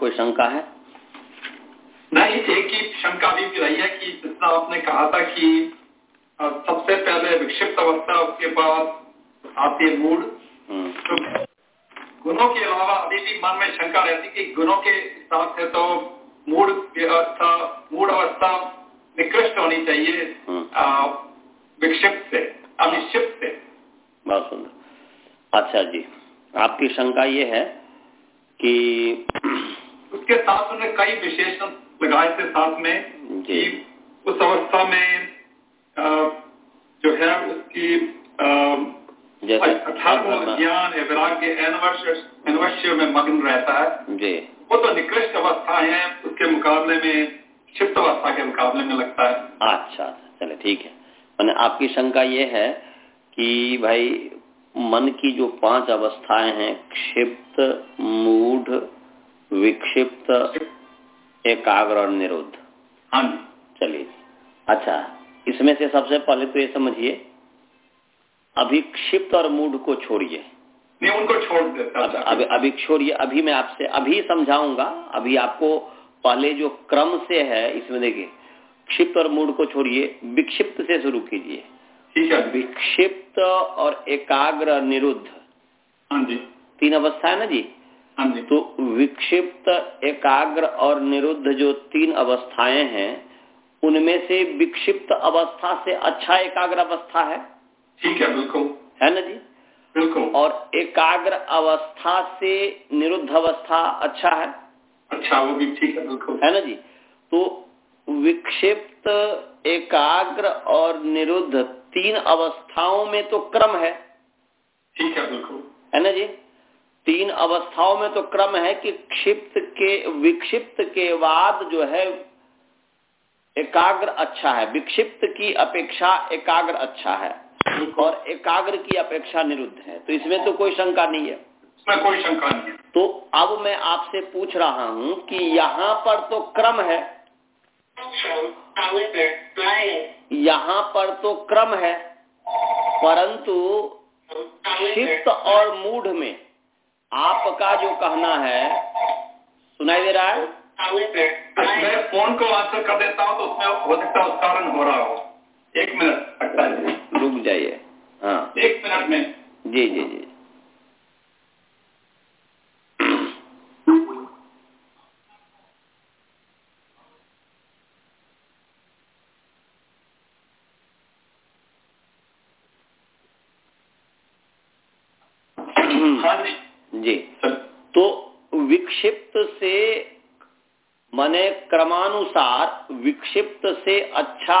कोई शंका है? नहीं एक ही शंका भी रही है कि जितना आपने कहा था कि सबसे पहले विक्षिप्त अवस्था उसके बाद आती है मूड। हम्म, तो गुणों के अलावा अभी भी मन में शंका रहती कि गुणों के हिसाब से तो मूड अवस्था मूड अवस्था निकृष्ट होनी चाहिए हम्म। विक्षिप्त से अनिश्चित से। बहुत सुंदर। अच्छा जी आपकी शंका ये है है कि भाई मन की जो पाँच अवस्थाएँ हैं क्षिप्त मूढ़ विक्षिप्त एकाग्र और निरुद्ध। हाँ चलिए। अच्छा इसमें से सबसे पहले तो ये समझिए अभिक्षिप्त और मूढ़ को छोड़िए। नहीं उनको छोड़ देता अब अभी अभी छोड़िए अभी मैं आपसे अभी समझाऊँगा अभी आपको पहले जो क्रम से है इसमें देखिए क्षिप्त और मूड को छोड़िए विक्षिप्त से शुरू कीजिए। ठीक है। विक्षिप्त और एकाग्र निरुद्ध। हाँ जी। तीन अवस्था है ना जी? हाँ जी। तो विक्षिप्त एकाग्र और निरुद्ध जो तीन अवस्थाएँ हैं उनमें से विक्षिप्त अवस्था से अच्छा एकाग्र अवस्था है? ठीक है बिल्कुल। है ना जी? बिल्कुल। और एकाग्र अवस्था से निरुद्ध अवस्था अच्छा है? अच्छा वो भी ठीक है बिल्कुल। है ना जी? तो विक्षिप्त एकाग्र और निरुद्ध तीन अवस्थाओं में तो क्रम है। ठीक है बिल्कुल। है ना जी? तीन अवस्थाओं में तो क्रम है कि क्षिप्त के विक्षिप्त के बाद जो है एकाग्र अच्छा है। विक्षिप्त की अपेक्षा एकाग्र अच्छा है। और एकाग्र की अपेक्षा निरुद्ध है। तो इसमें तो कोई शंका नहीं है। उसमें कोई शंका नहीं है। तो अब मैं आपसे पूछ रहा हूँ कि यहाँ पर तो क्रम है. यहाँ पर तो क्रम है परंतु क्षिप्त और मूढ़ में आपका जो कहना है सुनाई दे रहा है? मैं फ़ोन को आंसर कर देता हूँ तो उसमें हो सकता है उस कारण हो रहा हो। एक मिनट रुक जाइए। हाँ। एक मिनट में। जी जी जी हाँ जी जी सर तो विक्षिप्त से माने क्रमानुसार विक्षिप्त से अच्छा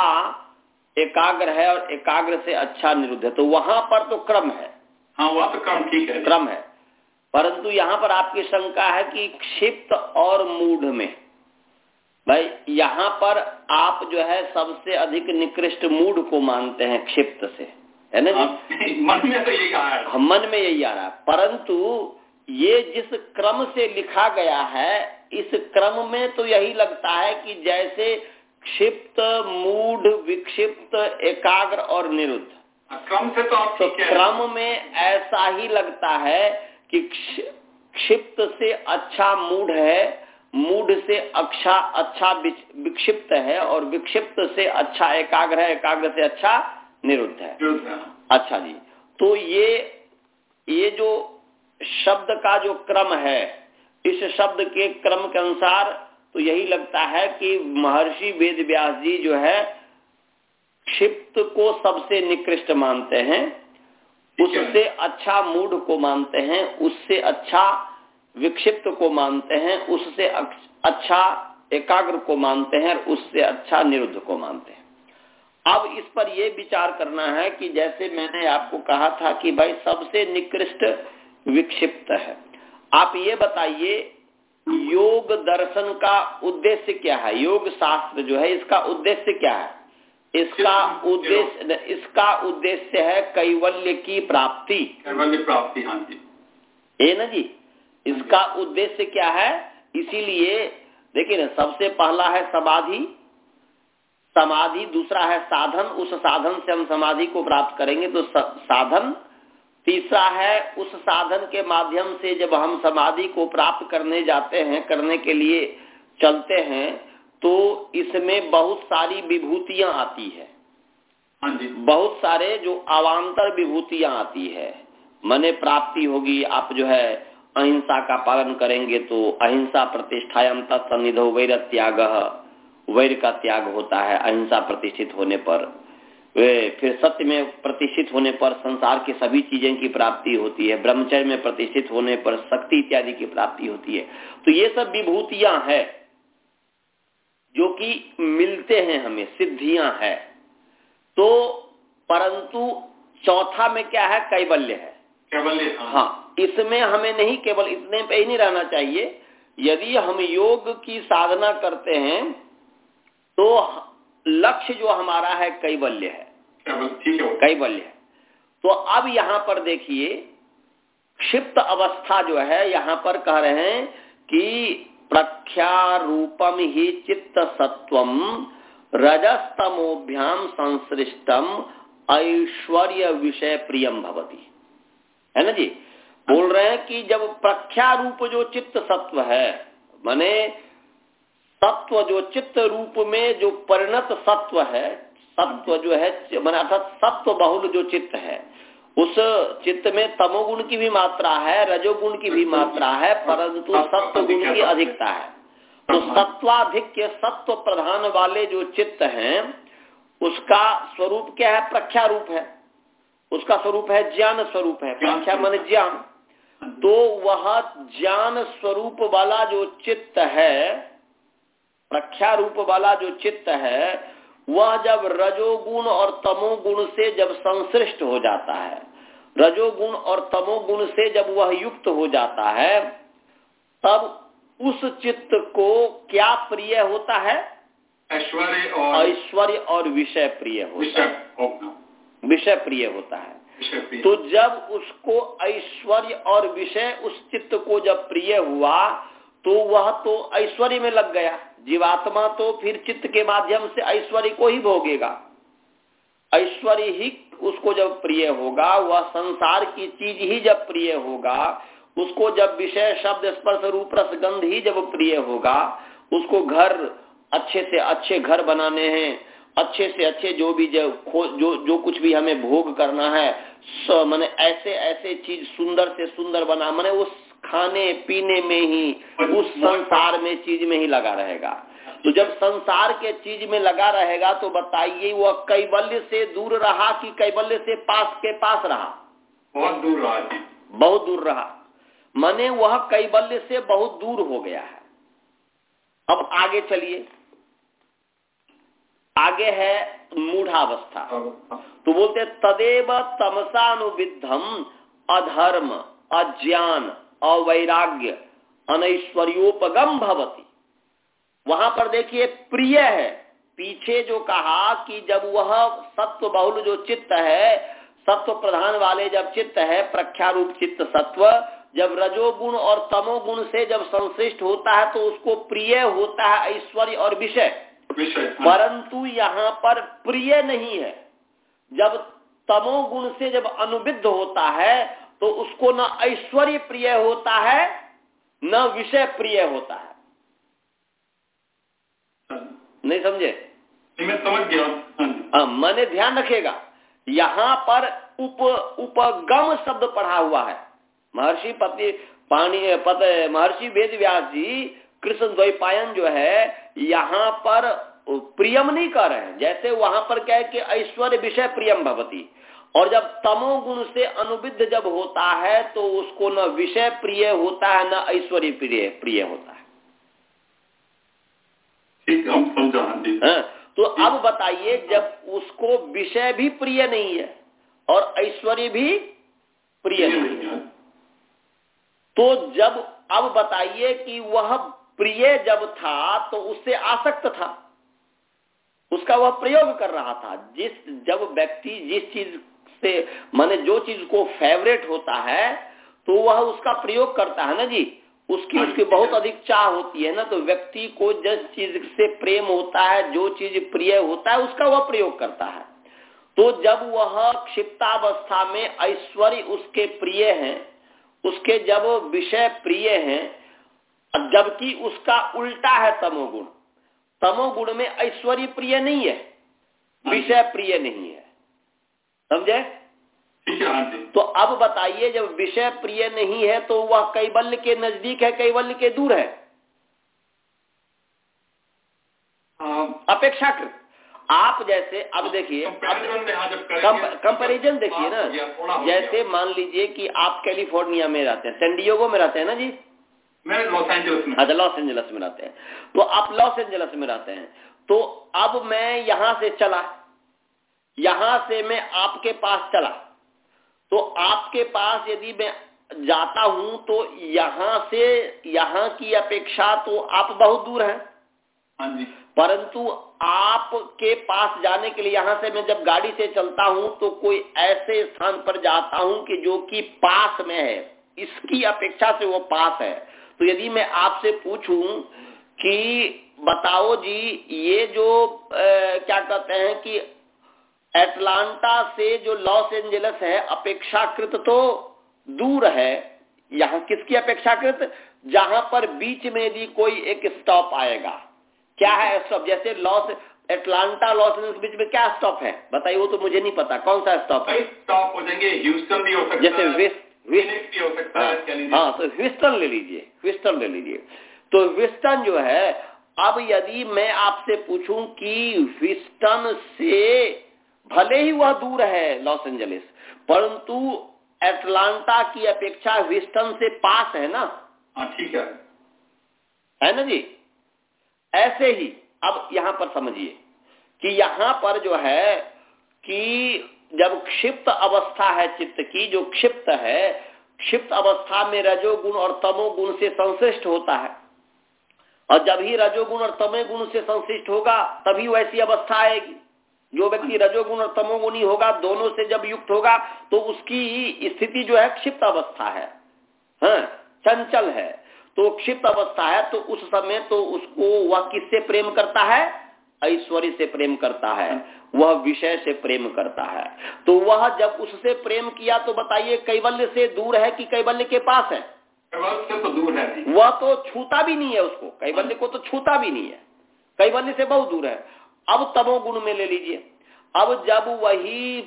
एकाग्र है और एकाग्र से अच्छा निरुद्ध है। तो वहाँ पर तो क्रम है। हाँ वह तो काम ठीक है। क्रम है। परंतु यहाँ पर आपकी शंका है कि क्षिप्त और मूढ़ में। भाई यहाँ पर आप जो है सबसे अधिक निकृष्ट मूढ़ को मानते हैं क्षिप्त से। है ना जी? हाँ, मन में तो यही आया है मन में यही आ रहा है। परंतु ये जिस क्रम से लिखा गया है इस क्रम में तो यही लगता है कि जैसे क्षिप्त मूढ़ विक्षिप्त एकाग्र और निरुद्ध। क्रम से तो आप तो क्रम में ऐसा ही लगता है कि क्षिप्त से अच्छा मूढ़ है मूढ़ से अच्छा अच्छा विक्षिप्त है और विक्षिप्त से अच्छा एकाग्र है एकाग्र से अच्छा निरुद्ध है। अच्छा जी। तो ये ये जो शब्द का जो क्रम है इस शब्द के क्रम के अनुसार तो यही लगता है कि महर्षि वेद व्यास जी जो है क्षिप्त को सबसे निकृष्ट मानते हैं उससे अच्छा मूढ़ को मानते हैं उससे अच्छा विक्षिप्त को मानते हैं उससे अच्छा एकाग्र को मानते हैं और उससे अच्छा निरुद्ध को मानते हैं। अब इस पर यह विचार करना है कि जैसे मैंने आपको कहा था कि भाई सबसे निकृष्ट विक्षिप्त है। आप ये बताइए योग दर्शन का उद्देश्य क्या है? योग शास्त्र जो है इसका उद्देश्य क्या है? इसका उद्देश्य इसका उद्देश्य है कैवल्य की प्राप्ति। कैवल्य प्राप्ति हाँ जी। है ना जी? इसका उद्देश्य क्या है? इसीलिए देखिए ना सबसे पहला है समाधि। समाधि दूसरा है साधन। उस साधन से हम समाधि को प्राप्त करेंगे तो साधन तीसरा है उस साधन के माध्यम से जब हम समाधि को प्राप्त करने जाते हैं करने के लिए चलते हैं तो इसमें बहुत सारी विभूतियाँ आती है। हाँ जी। बहुत सारे जो अवान्तर विभूतियाँ आती है। मने प्राप्ति होगी आप जो है अहिंसा का पालन करेंगे तो अहिंसा प्रतिष्ठायाम तत्सनिधो वैर त्याग। वैर का त्याग होता है अहिंसा प्रतिष्ठित होने पर। वे फिर सत्य में प्रतिष्ठित होने पर संसार की सभी चीज़ें की प्राप्ति होती है ब्रह्मचर्य में प्रतिष्ठित होने पर शक्ति इत्यादि की प्राप्ति होती है। तो ये सब विभूतियाँ हैं जो कि मिलते हैं हमें सिद्धियाँ हैं। तो परंतु चौथा में क्या है? कैबल्य है। कैबल्य हाँ, हाँ इसमें हमें नहीं केवल इतने पे ही नहीं रहना चाहिए। यदि हम योग की साधना करते हैं तो लक्ष्य जो हमारा है कैबल्य है। ठीक है कैबल्य है। तो अब यहाँ पर देखिए क्षिप्त अवस्था जो है यहाँ पर कह रहे हैं कि प्रख्यारूपम ही चित्त सत्वम रजस्तमोभ्याम संसृष्टम ऐश्वर्य विषय प्रियम भवती। है ना जी? बोल रहे हैं कि जब प्रख्या रूप जो चित्त सत्व है माने सत्व जो चित्त रूप में जो परिणत सत्व है सत्व जो है मैंने अर्थात सत्व बहुल जो चित्त है उस चित्त में तमोगुण की भी मात्रा है रजोगुण की भी मात्रा है परंतु सत्व गुण की अधिकता है। तो सत्वाधिक्य सत्व प्रधान वाले जो चित्त हैं उसका स्वरूप क्या है? प्रख्या रूप है। उसका स्वरूप है ज्ञान स्वरूप है। प्रख्या मन ज्ञान। तो वह ज्ञान स्वरूप वाला जो चित्त है प्रख्या रूप वाला जो चित्त है वह जब रजोगुण और तमोगुण से जब संश्लिष्ट हो जाता है रजोगुण और तमोगुण से जब वह युक्त हो जाता है तब उस चित्त को क्या प्रिय होता है? ऐश्वर्य और ऐश्वर्य और विषय प्रिय होता है। विषय प्रिय होता है। तो जब उसको ऐश्वर्य और विषय उस चित्त को जब प्रिय हुआ तो वह तो ऐश्वर्य में लग गया। जीवात्मा तो फिर चित्त के माध्यम से ऐश्वर्य को ही भोगेगा। ऐश्वर्य ही उसको जब प्रिय होगा, वह संसार की चीज़ ही जब प्रिय होगा, उसको जब विषय शब्द, स्पर्श रूप, रस, गंध ही जब प्रिय होगा, उसको घर अच्छे से अच्छे घर बनाने हैं, अच्छे से अच्छे जो भी जो जो जो कुछ भी हमें भोग करना है मैंने ऐसे ऐसे चीज़ सुंदर से सुंदर बना, मैंने उस खाने पीने में ही उस संसार में चीज़ में ही लगा रहेगा। तो जब संसार के चीज़ में लगा रहेगा तो बताइए वह कैबल्य से दूर रहा कि कैबल्य से पास के पास रहा? बहुत दूर रहा जी। बहुत दूर रहा। माने वह कैबल्य से बहुत दूर हो गया है। अब आगे चलिए। आगे है मूढ़ावस्था। तो बोलते तदेव तमसानुविद्धम अधर्म अज्ञान। अवैराग्य अनैश्वर्योपगम भवती। वहाँ पर देखिए प्रिय है। पीछे जो कहा कि जब वह सत्व बहुल जो चित्त है सत्व प्रधान वाले जब चित्त है प्रख्या रूप चित्त सत्व जब रजोगुण और तमोगुण से जब संश्लिष्ट होता है तो उसको प्रिय होता है ऐश्वर्य और विषय। विषय परंतु यहाँ पर प्रिय नहीं है। जब तमोगुण से जब अनुविध होता है तो उसको न ऐश्वर्य प्रिय होता है न विषय प्रिय होता है। नहीं समझे? मैं समझ गया। हाँ हाँ, मैंने ध्यान रखेगा। यहाँ पर उप उपगम शब्द पढ़ा हुआ है। महर्षि पति पानी पत महर्षि वेद व्यास जी कृष्ण द्वैपायन जो है यहाँ पर प्रियम नहीं कर रहे हैं। जैसे वहाँ पर क्या है कि ऐश्वर्य विषय प्रियम भवती। और जब तमोगुण से अनुविध जब होता है तो उसको न विषय प्रिय होता है न ऐश्वर्य प्रिय प्रिय होता है। ठीक हम समझा हाँ हाँ, तो अब बताइए जब उसको विषय भी प्रिय नहीं है और ऐश्वर्य भी प्रिय नहीं है। तो जब अब बताइए कि वह प्रिय जब था तो उससे आसक्त था। उसका वह प्रयोग कर रहा था। जिस जब व्यक्ति जिस चीज़ से माने जो चीज़ को फेवरेट होता है तो वह उसका प्रयोग करता है ना जी? उसकी उसकी बहुत अधिक चाह होती है ना तो व्यक्ति को जिस चीज़ से प्रेम होता है जो चीज़ प्रिय होता है उसका वह प्रयोग करता है। तो जब वह क्षिप्तावस्था में ऐश्वर्य उसके प्रिय है उसके जब विषय प्रिय है जबकि उसका उल्टा है तमोगुण तमोगुण में ऐश्वर्य प्रिय नहीं है विषय प्रिय नहीं है। समझे? है तो अब बताइए जब विषय प्रिय नहीं है तो वह कैबल्य के नज़दीक है कैबल्य के दूर है? हाँ, अपेक्षाकृत। आप जैसे अब देखिए कंपैरिजन हाँ कंपैरिजन देखिए हाँ, ना। जैसे मान लीजिए कि आप कैलिफ़ोर्निया में रहते हैं सैंडियोगो में रहते हैं ना जी? मैं लॉस एंजल्स में। अच्छा लॉस एंजल्स में रहते हैं। तो आप लॉस एंजल्स में रहते हैं। तो अब मैं यहाँ से चला यहाँ से मैं आपके पास चला। तो आपके पास यदि मैं जाता हूँ तो यहाँ से यहाँ की अपेक्षा तो आप बहुत दूर हैं। हाँ परंतु आपके पास जाने के लिए यहाँ से मैं जब गाड़ी से चलता हूँ तो कोई ऐसे स्थान पर जाता हूँ कि जो कि पास में है। इसकी अपेक्षा से वो पास है। तो यदि मैं आपसे पूछूँ कि बताओ जी ये जो अ, क्या कहते हैं कि एटलांटा से जो लॉस एंजलिस है अपेक्षाकृत तो दूर है। यहाँ किसकी अपेक्षाकृत? जहाँ पर बीच में यदि कोई एक स्टॉप आएगा। क्या है स्टॉप जैसे लॉस एटलांटा लॉस एंजलिस के बीच में क्या स्टॉप है? बताइए वो तो मुझे नहीं पता। कौन सा स्टॉप है? स्टॉप हो जाएँगे। ह्यूस्टन भी हो सकता जैसे है। वेस्ट वेस्ट भी हो सकता है हाँ तो ह्यूस्टन ले लीजिए। ह्विस्टन ले लीजिए। तो ह्विस्टन जो है अब यदि मैं आपसे पूछूँ कि ह्विस्टन से भले ही वह दूर है लॉस एंजलिस परंतु एटलांटा की अपेक्षा ह्विस्टन से पास है ना? हाँ ठीक है। है ना जी? ऐसे ही अब यहाँ पर समझिए कि यहाँ पर जो है कि जब क्षिप्त अवस्था है चित्त की जो क्षिप्त है क्षिप्त अवस्था में रजोगुण और तमोगुण से संश्लिष्ट होता है। और जब ही रजोगुण और तमो गुण से संश्लिष्ट होगा तभी वैसी अवस्था आएगी। जो व्यक्ति रजोगुण और तमोगुणी होगा दोनों से जब युक्त होगा तो उसकी स्थिति जो है क्षिप्त अवस्था है। हाँ, चंचल है। तो क्षिप्त अवस्था है तो उस समय तो उसको वह किससे प्रेम करता है? ऐश्वर्य से प्रेम करता है। वह विषय से प्रेम करता है। तो वह जब उससे प्रेम किया तो बताइए कैवल्य से दूर है कि कैवल्य के पास है? कैवल्य से तो दूर है। वह तो छूता भी नहीं है उसको। कैवल्य को तो छूता भी नहीं है। कैवल्य से बहुत दूर है। अब तमोगुण में ले लीजिए। अब जब वही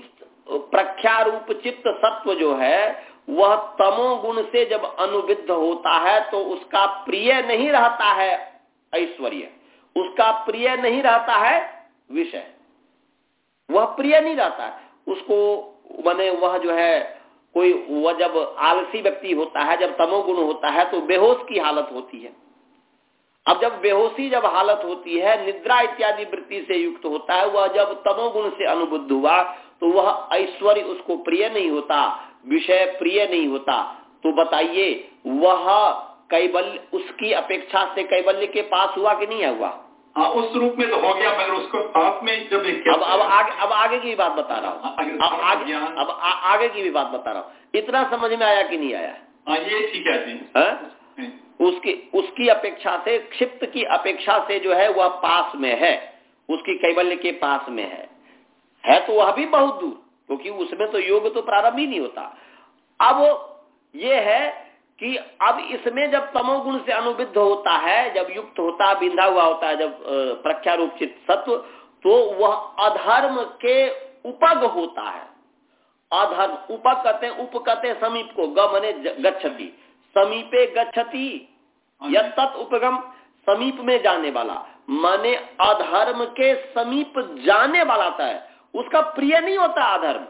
प्रख्या रूप चित्त सत्व जो है, वह तमोगुण से जब अनुविद्ध होता है तो उसका प्रिय नहीं रहता है ऐश्वर्य। उसका प्रिय नहीं रहता है विषय। वह प्रिय नहीं रहता है। उसको माने वह जो है, कोई वह जब आलसी व्यक्ति होता है, जब तमोगुण होता है तो बेहोश की हालत होती है। अब जब बेहोशी जब हालत होती है निद्रा इत्यादि वृत्ति से युक्त होता है वह जब तमोगुण से अनुबुद्ध हुआ तो वह ऐश्वर्य उसको प्रिय नहीं होता विषय प्रिय नहीं होता। तो बताइए वह कैबल्य उसकी अपेक्षा से कैबल्य के पास हुआ कि नहीं हुआ हाँ उस रूप में तो हो गया मगर उसको साथ में जब अब अब आगे अब आगे की भी बात बता रहा हूँ। अब आगे अब आगे की भी बात बता रहा हूँ। इतना समझ में आया कि नहीं आया? हाँ ये ठीक है जी। है? उसकी उसकी अपेक्षा से, क्षिप्त की अपेक्षा से जो है वह पास में है। उसकी कैबल्य के पास में है। है तो वह भी बहुत दूर, क्योंकि उसमें तो योग तो प्रारंभ ही नहीं होता। अब ये है कि अब इसमें जब तमोगुण से अनुविद्ध होता है, जब युक्त होता है बिंधा हुआ होता है, जब प्रख्या चित्त सत्व तो वह अधर्म के उपग होता है। अधर्म, उपग कहते उप कहते समीप को, ग गच्छति। समीपे गच्छति यह तत् उपगम समीप में जाने वाला। माने अधर्म के समीप जाने वाला था। है उसका प्रिय नहीं होता अधर्म।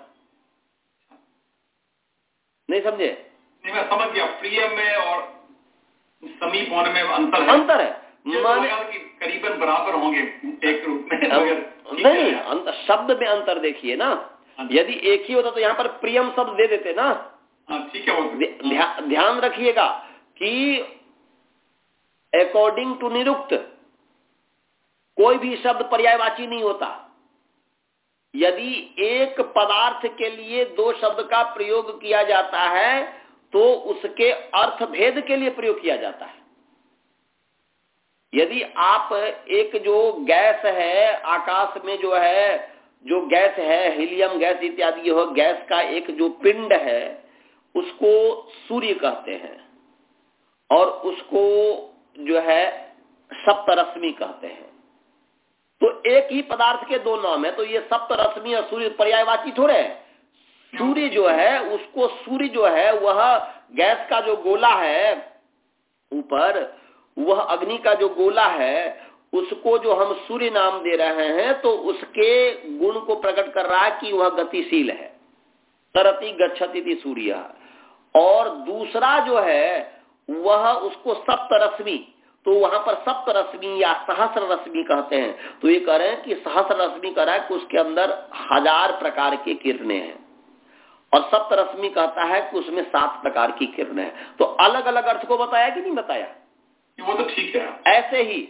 नहीं समझे? नहीं मैं समझ गया। प्रिय में और समीप होने में अंतर है। अंतर है। माने करीबन बराबर होंगे एक रूप में नहीं है। अंत, शब्द में अंतर देखिए ना। हाँ। यदि एक ही होता तो यहाँ पर प्रियम शब्द दे देते ना। हाँ ठीक है ध्या- ध्या- ध्यान रखिएगा कि अकॉर्डिंग टू निरुक्त कोई भी शब्द पर्यायवाची नहीं होता। यदि एक पदार्थ के लिए दो शब्द का प्रयोग किया जाता है तो उसके अर्थ भेद के लिए प्रयोग किया जाता है। यदि आप एक जो गैस है, आकाश में जो है, जो गैस है, हीलियम गैस इत्यादि, यह गैस का एक जो पिंड है, उसको सूर्य कहते हैं। और उसको जो है सप्तरश्मि कहते हैं। तो एक ही पदार्थ के दो नाम है तो ये सप्तरश्मि और सूर्य पर्यायवाची थोड़े है। सूर्य जो है, उसको सूर्य जो है, वह गैस का जो गोला है ऊपर, वह अग्नि का जो गोला है, उसको जो हम सूर्य नाम दे रहे हैं तो उसके गुण को प्रकट कर रहा है कि वह गतिशील है। तरति गच्छति सूर्य। और दूसरा जो है वह उसको सप्त रश्मि तो वहाँ पर सप्त रश्मि या सहस्र रश्मि कहते हैं। तो ये कह रहे हैं कि सहस्र रश्मि कह रहा है कि उसके अंदर हज़ार प्रकार की किरणें हैं। और सप्त रश्मि कहता है कि उसमें सात प्रकार की किरणें हैं। तो अलग अलग अर्थ को बताया कि नहीं बताया? वो तो ठीक है। ऐसे ही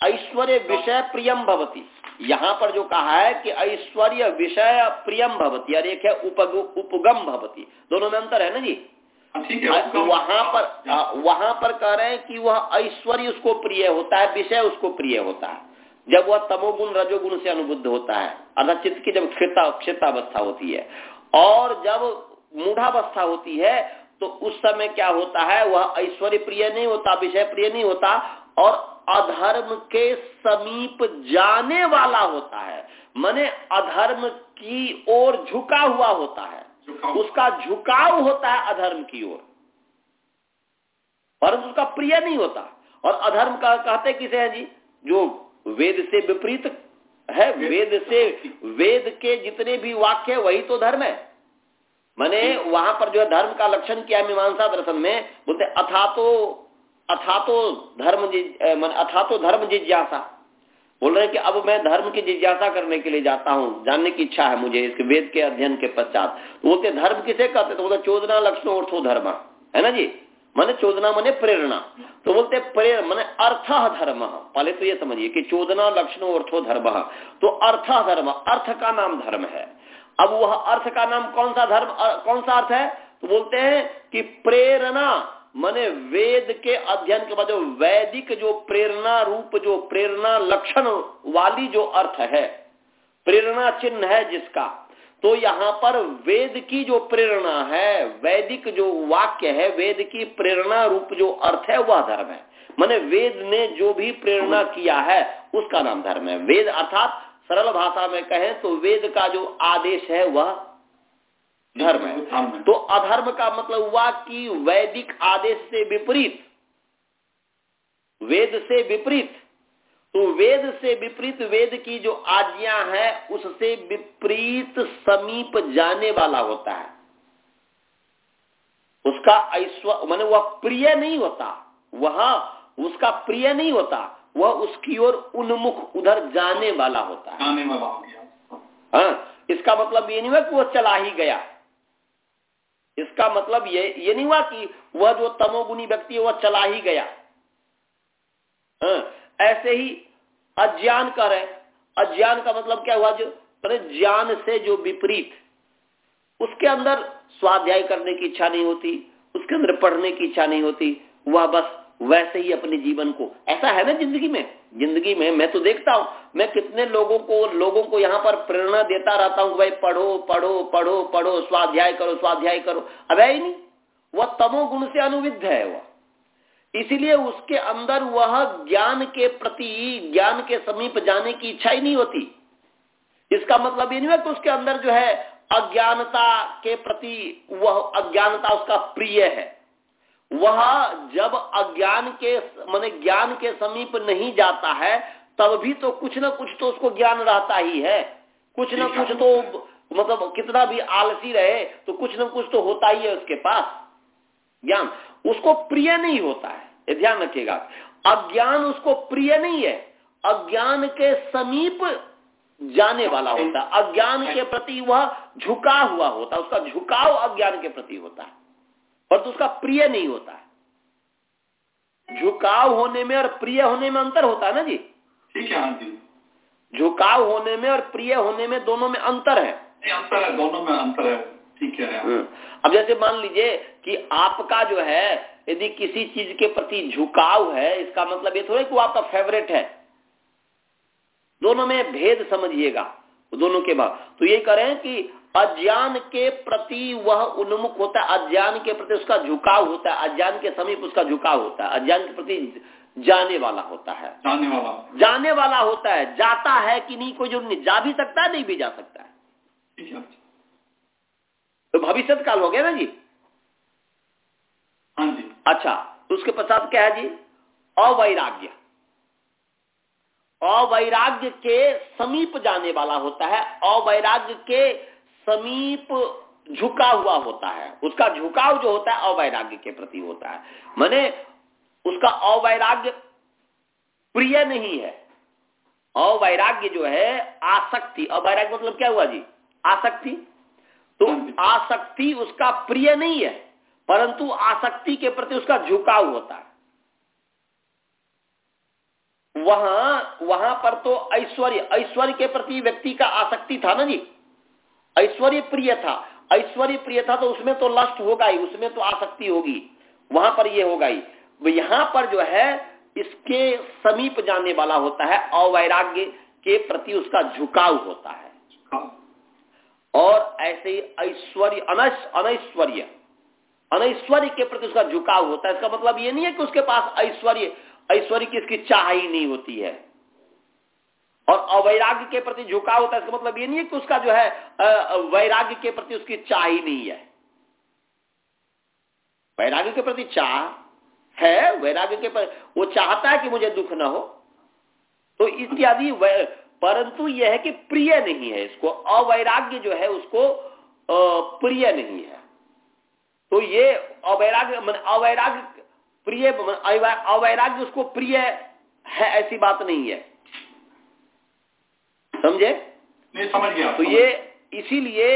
ऐश्वर्य विषय प्रियम भवती। यहाँ पर जो कहा है कि ऐश्वर्य विषय प्रियम भवती और एक है उपग, उपगम भवती। दोनों में अंतर है ना जी? ठीक है उसका- वहाँ पर आ, वहाँ पर कह रहे हैं कि वह ऐश्वर्य उसको प्रिय होता है विषय उसको प्रिय होता है। जब वह तमोगुण रजोगुण से अनुबुद्ध होता है अर्थात चित्त की जब क्षिता क्षितावस्था होती है और जब मूढ़ावस्था होती है तो उस समय क्या होता है वह ऐश्वर्य प्रिय नहीं होता विषय प्रिय नहीं होता और अधर्म के समीप जाने वाला होता है। माने अधर्म की ओर झुका हुआ होता है। उसका झुकाव होता है अधर्म की ओर। परंतु उसका प्रिय नहीं होता। और अधर्म का कहते किसे है जी? जो वेद से विपरीत है वेद से वेद के जितने भी वाक्य है वही तो धर्म है। मैंने वहाँ पर जो है धर्म का लक्षण किया है मीमांसा दर्शन में बोलते अथा तो अथा तो धर्म जि- अ, अथा तो धर्म जिज्ञासा बोल रहे हैं कि अब मैं धर्म की जिज्ञासा करने के लिए जाता हूँ, जानने की इच्छा है मुझे इस वेद के अध्ययन के पश्चात। तो बोलते धर्म किसे कहते तो बोलते चोदना, लक्षण, अर्थो, धर्म। है ना जी? माने चोदना माने प्रेरणा। तो बोलते प्रेर माने अर्थ धर्म। पहले तो ये समझिए कि चोदना, लक्षण, अर्थो, धर्म। तो अर्थ धर्म, अर्थ का नाम धर्म है। अब वह अर्थ का नाम कौन सा धर्म कौन सा अर्थ है? तो बोलते हैं कि प्रेरणा माने वेद के अध्ययन के बाद जो वैदिक जो प्रेरणा रूप, जो प्रेरणा लक्षण वाली जो अर्थ है, प्रेरणा चिन्ह है जिसका तो यहाँ पर वेद की जो प्रेरणा है, वैदिक जो वाक्य है, वेद की प्रेरणा रूप जो अर्थ है, वह धर्म है। माने वेद ने जो भी प्रेरणा किया है, उसका नाम धर्म है। वेद अर्थात सरल भाषा में कहें तो वेद का जो आदेश है, वह धर्म है। तो अधर्म का मतलब हुआ कि वैदिक आदेश से विपरीत वेद से विपरीत। तो वेद से विपरीत वेद की जो आज्ञा है उससे विपरीत समीप जाने वाला होता है। उसका ऐश्वर्य माने वह प्रिय नहीं होता वह उसका प्रिय नहीं होता वह उसकी ओर उन्मुख उधर जाने वाला होता है। गाने वाला हो गया। हाँ इसका मतलब ये नहीं हुआ कि वह चला ही गया। इसका मतलब ये ये नहीं हुआ कि वह जो तमोगुनी व्यक्ति है वह चला ही गया। हाँ, ऐसे ही अज्ञान कर रहे। अज्ञान का मतलब क्या हुआ जो ज्ञान से जो विपरीत उसके अंदर स्वाध्याय करने की इच्छा नहीं होती उसके अंदर पढ़ने की इच्छा नहीं होती वह बस वैसे ही अपने जीवन को। ऐसा है ना ज़िंदगी में? ज़िंदगी में मैं तो देखता हूँ, मैं कितने लोगों को लोगों को यहाँ पर प्रेरणा देता रहता हूँ भाई पढ़ो पढ़ो पढ़ो पढ़ो, स्वाध्याय करो स्वाध्याय करो। अब है ही नहीं। वह तमोगुण से अनुविध है वह। इसीलिए उसके अंदर वह ज्ञान के प्रति, ज्ञान के समीप जाने की इच्छा ही नहीं होती। इसका मतलब ये नहीं है कि उसके अंदर जो है अज्ञानता के प्रति, वह अज्ञानता उसका प्रिय है। वह जब अज्ञान के, माने ज्ञान के समीप नहीं जाता है, तब भी तो कुछ ना कुछ तो उसको ज्ञान रहता ही है। कुछ ना कुछ तो मतलब कितना भी आलसी रहे तो कुछ ना कुछ तो होता ही है उसके पास। ज्ञान उसको प्रिय नहीं होता है। ये ध्यान रखिएगा। अज्ञान उसको प्रिय नहीं है। अज्ञान के समीप जाने वाला होता है। अज्ञान के प्रति वह झुका हुआ होता है। उसका झुकाव अज्ञान के प्रति होता है। पर तो उसका प्रिय नहीं होता। है झुकाव होने में और प्रिय होने में अंतर होता है ना जी? ठीक है हाँ जी। झुकाव होने में और प्रिय होने में दोनों में अंतर है। अंतर है दोनों में अंतर है। ठीक है हम्म। अब जैसे मान लीजिए कि आपका जो है यदि किसी चीज़ के प्रति झुकाव है इसका मतलब ये थोड़ा कि वो आपका फेवरेट है। दोनों में भेद समझिएगा दोनों के बाद। तो ये करें कि अज्ञान के प्रति वह उन्मुख होता है अज्ञान के प्रति उसका झुकाव होता है अज्ञान के समीप उसका झुकाव होता है अज्ञान के प्रति जाने वाला होता है। जाने वाला। जाने वाला होता है जाता है कि नहीं कोई ज़रूर नहीं जा भी सकता है नहीं भी जा सकता है। है तो भविष्य काल हो गया ना जी? हाँ जी। अच्छा उसके पश्चात क्या है जी? अवैराग्य। अवैराग्य के समीप जाने वाला होता है अवैराग्य के समीप झुका हुआ होता है। उसका झुकाव जो होता है अवैराग्य के प्रति होता है। मैंने उसका अवैराग्य प्रिय नहीं है। अवैराग्य जो है आसक्ति। अवैराग्य मतलब क्या हुआ जी? आसक्ति। तो आसक्ति उसका प्रिय नहीं है परंतु आसक्ति के प्रति उसका झुकाव होता है। वहाँ वहाँ पर तो ऐश्वर्य ऐश्वर्य के प्रति व्यक्ति का आसक्ति था ना जी? ऐश्वर्य प्रिय था। ऐश्वर्य प्रिय था तो उसमें तो लस्ट होगा ही उसमें तो आसक्ति होगी। वहाँ पर ये होगा ही यहाँ पर जो है, इसके समीप जाने वाला होता है, अवैराग्य के प्रति उसका झुकाव होता है। और ऐसे ही ऐश्वर्य अनैश्वर्य अनैश्वर्य के प्रति उसका झुकाव होता है। इसका मतलब ये नहीं है कि उसके पास ऐश्वर्य ऐश्वर्य की इसकी चाह ही नहीं होती है। और अवैराग्य के प्रति झुकाव होता है, इसका मतलब ये नहीं है कि उसका जो है वैराग्य के प्रति उसकी चाह ही नहीं है। वैराग्य के प्रति चाह है, वैराग्य के प्रति, वो चाहता है कि मुझे दुख ना हो। तो इत्यादि परंतु यह है कि प्रिय नहीं है इसको, अवैराग्य जो है उसको प्रिय नहीं है। तो ये अवैराग्य अवैराग्य, प्रिय अवैराग्य उसको प्रिय है, ऐसी बात नहीं है। समझे? नहीं समझ गया तो ये इसीलिए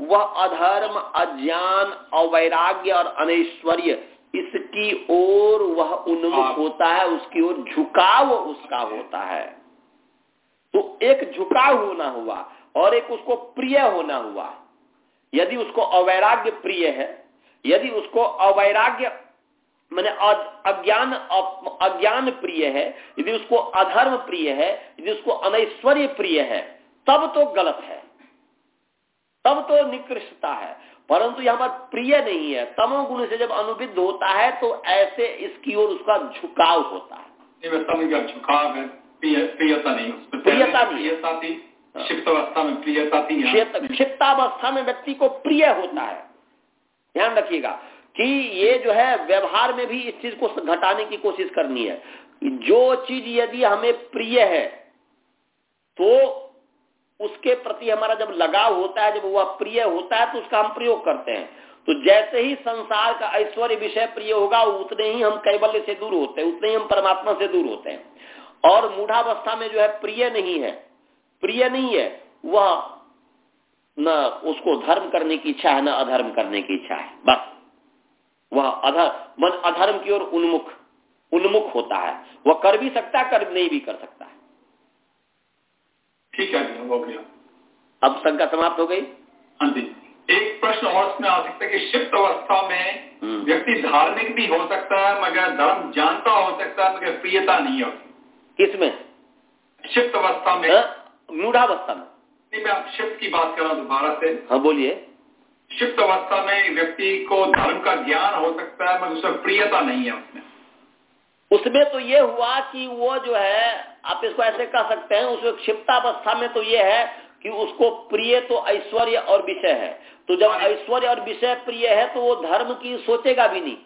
वह अधर्म अज्ञान अवैराग्य और अनैश्वर्य इसकी ओर वह उन्मुख होता है उसकी ओर झुकाव उसका होता है। तो एक झुकाव होना हुआ और एक उसको प्रिय होना हुआ। यदि उसको अवैराग्य प्रिय है यदि उसको अवैराग्य मैंने अज्ञान अज्ञान प्रिय है यदि उसको अधर्म प्रिय है यदि उसको अनैश्वर्य प्रिय है तब तो गलत है। तब तो निकृष्टता है। परंतु यहाँ पर प्रिय नहीं है। तमो गुण से जब अनुविध होता है तो ऐसे इसकी ओर उसका झुकाव होता है। झुकाव है प्रियता नहीं प्रियता नहीं हाँ। क्षिप्तावस्था में प्रियता थी क्षिप्तावस्था में व्यक्ति को प्रिय होता है। ध्यान रखिएगा। कि ये जो है, व्यवहार में भी इस चीज़ को घटाने की कोशिश करनी है। जो चीज़ यदि हमें प्रिय है तो उसके प्रति हमारा जब लगाव होता है, जब वह प्रिय होता है तो उसका हम प्रयोग करते हैं। तो जैसे ही संसार का ऐश्वर्य विषय प्रिय होगा, उतने ही हम कैबल्य से दूर होते हैं, उतने ही हम परमात्मा से दूर होते हैं। और मूढ़ावस्था में जो है, प्रिय नहीं है, प्रिय नहीं है, वह न उसको धर्म करने की इच्छा है, न अधर्म करने की इच्छा है। बस। वह अधर मन अधर्म की ओर उन्मुख उन्मुख होता है। वह कर भी सकता है कर नहीं भी कर सकता है। ठीक है हो गया। अब शंका समाप्त हो गई? हाँ एक प्रश्न और इसमें आ सकता है कि शिफ्ट अवस्था में हम्म। व्यक्ति धार्मिक भी हो सकता है मगर धर्म जानता हो सकता है मगर प्रियता नहीं है किसमें शिफ्ट अवस्था में। हाँ, मूढ़ावस्था में। नहीं मैं शिफ्ट की बात कर रहा हूँ दोबारा से। हाँ बोलिए। शिफ्ट अवस्था में व्यक्ति को धर्म का ज्ञान हो सकता है मगर उसमें प्रियता नहीं है उसमें। उसमें तो ये हुआ कि वो जो है आप इसको ऐसे कह सकते हैं उसमें क्षिप्तावस्था में तो ये है कि उसको प्रिय तो ऐश्वर्य और विषय है। तो जब हाँ। ऐश्वर्य और विषय प्रिय है तो वो धर्म की सोचेगा भी नहीं।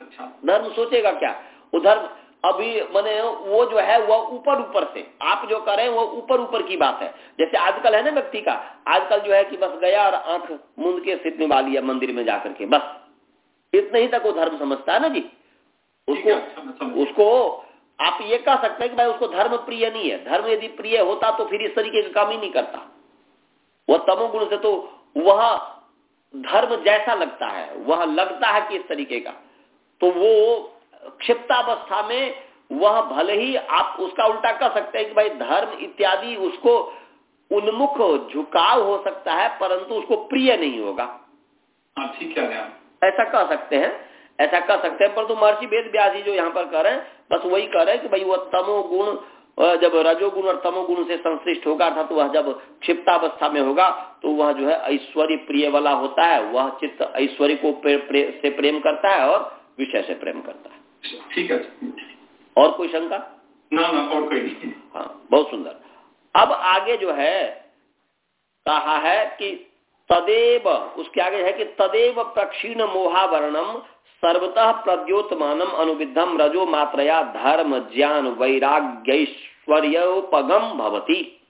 अच्छा। धर्म सोचेगा क्या? वो धर्म अभी मैंने वो जो है वो ऊपर ऊपर से। आप जो कर रहे हैं वो ऊपर ऊपर की बात है। जैसे आजकल है ना व्यक्ति का आजकल जो है कि बस गया और आँख मुंद के सिटने वाली है मंदिर में जाकर के बस। इतने ही तक वो धर्म समझता है ना जी? उसको उसको आप ये कह सकते हैं कि भाई उसको धर्म प्रिय नहीं है। धर्म यदि प्रिय होता तो फिर इस तरीके का काम ही नहीं करता। वह तमोगुण से तो वह धर्म जैसा लगता है वह लगता है कि इस तरीके का। तो वो क्षिप्तावस्था में वह भले ही आप उसका उल्टा कर सकते हैं कि भाई धर्म इत्यादि उसको उन्मुख झुकाव हो सकता है परंतु उसको प्रिय नहीं होगा। हाँ ठीक है ऐसा कह सकते हैं ऐसा कह सकते हैं परंतु महर्षि वेद व्यासी जो यहाँ पर कर रहे हैं बस वही कर रहे हैं कि भाई वह तमोगुण जब रजोगुण और तमोगुण से संश्लिष्ट होगा अर्थात तो वह जब क्षिप्तावस्था में होगा तो वह जो है ऐश्वर्य प्रिय वाला होता है वह चित्त ऐश्वर्य को प्रे, प्रे, से प्रेम करता है और विषय से प्रेम करता है। ठीक है। और कोई शंका? ना ना और कोई नहीं। हाँ बहुत सुंदर। अब आगे जो है कहा है कि तदेव उसके आगे है कि तदेव प्रक्षीण मोहावरणम सर्वतः प्रद्योतमानम अनुविधम रजो मात्रया धर्म ज्ञान वैराग्यश्वर्योपगम भवती।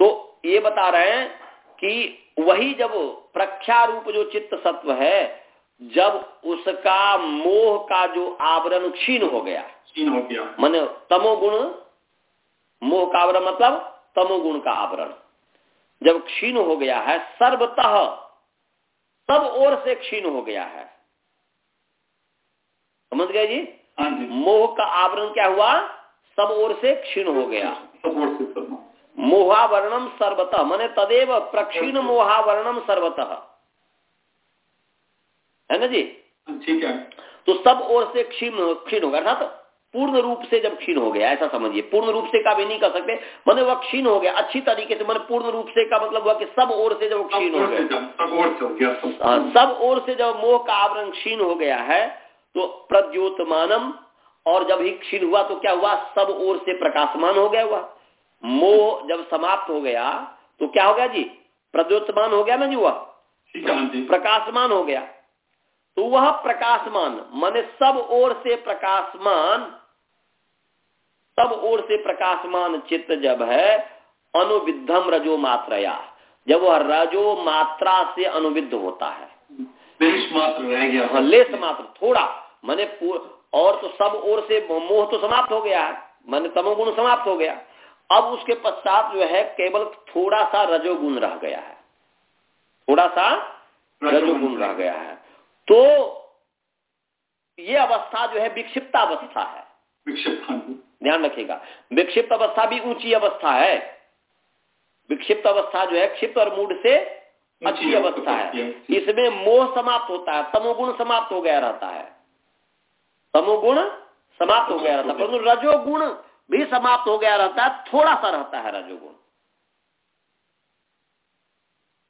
तो ये बता रहे हैं कि वही जब प्रख्या रूप जो चित्त सत्व है जब उसका मोह का जो आवरण क्षीण हो गया। क्षीण हो गया। मन तमोगुण मोह का आवरण मतलब तमोगुण का आवरण। जब क्षीण हो गया है सर्वतः सब ओर से क्षीण हो गया है। समझ गए जी? हाँ मोह का आवरण क्या हुआ? सब ओर से क्षीण हो गया। सब ओर से मोहावरणम सर्वतः माने तदेव प्रक्षीण मोहावरणम सर्वतः। है ना जी? ठीक है। तो सब ओर से क्षीण क्षीण हो गया अर्थात पूर्ण रूप से जब क्षीण हो गया ऐसा समझिए। पूर्ण रूप से का भी नहीं कर सकते मैंने वह क्षीण हो गया अच्छी तरीके से मैंने पूर्ण रूप से का मतलब हुआ कि सब ओर से जब क्षीण हो गया। सब ओर से हो सब ओर से। जब मोह का आवरण क्षीण हो गया है तो प्रद्योतमानम और जब ही क्षीण हुआ तो क्या हुआ? सब ओर से प्रकाशमान हो गया हुआ। मोह जब समाप्त हो गया तो क्या हो गया जी? प्रद्योतमान हो गया ना जी हुआ है प्रकाशमान हो गया। तो वह प्रकाशमान माने सब ओर से प्रकाशमान सब ओर से प्रकाशमान चित्त जब है अनुविद्धम रजो मात्रया। जब वह रजो मात्रा से अनुविद्ध होता है। देश मात्र रह गया। हाँ, लेस मात्र थोड़ा। माने और तो सब ओर से मोह तो समाप्त हो गया है। माने तमोगुण समाप्त हो गया। अब उसके पश्चात जो है केवल थोड़ा सा रजोगुण रह गया है। थोड़ा सा रजोगुण रह गया है। तो ये अवस्था जो है विक्षिप्त अवस्था है। विक्षिप्त ध्यान रखिएगा। विक्षिप्त अवस्था भी ऊँची अवस्था है। विक्षिप्त अवस्था जो है क्षिप्त और मूड से अच्छी अवस्था है। इसमें मोह समाप्त होता है तमोगुण समाप्त हो गया रहता है। तमोगुण समाप्त हो गया रहता है परंतु रजोगुण भी समाप्त हो गया रहता है थोड़ा सा रहता है रजोगुण।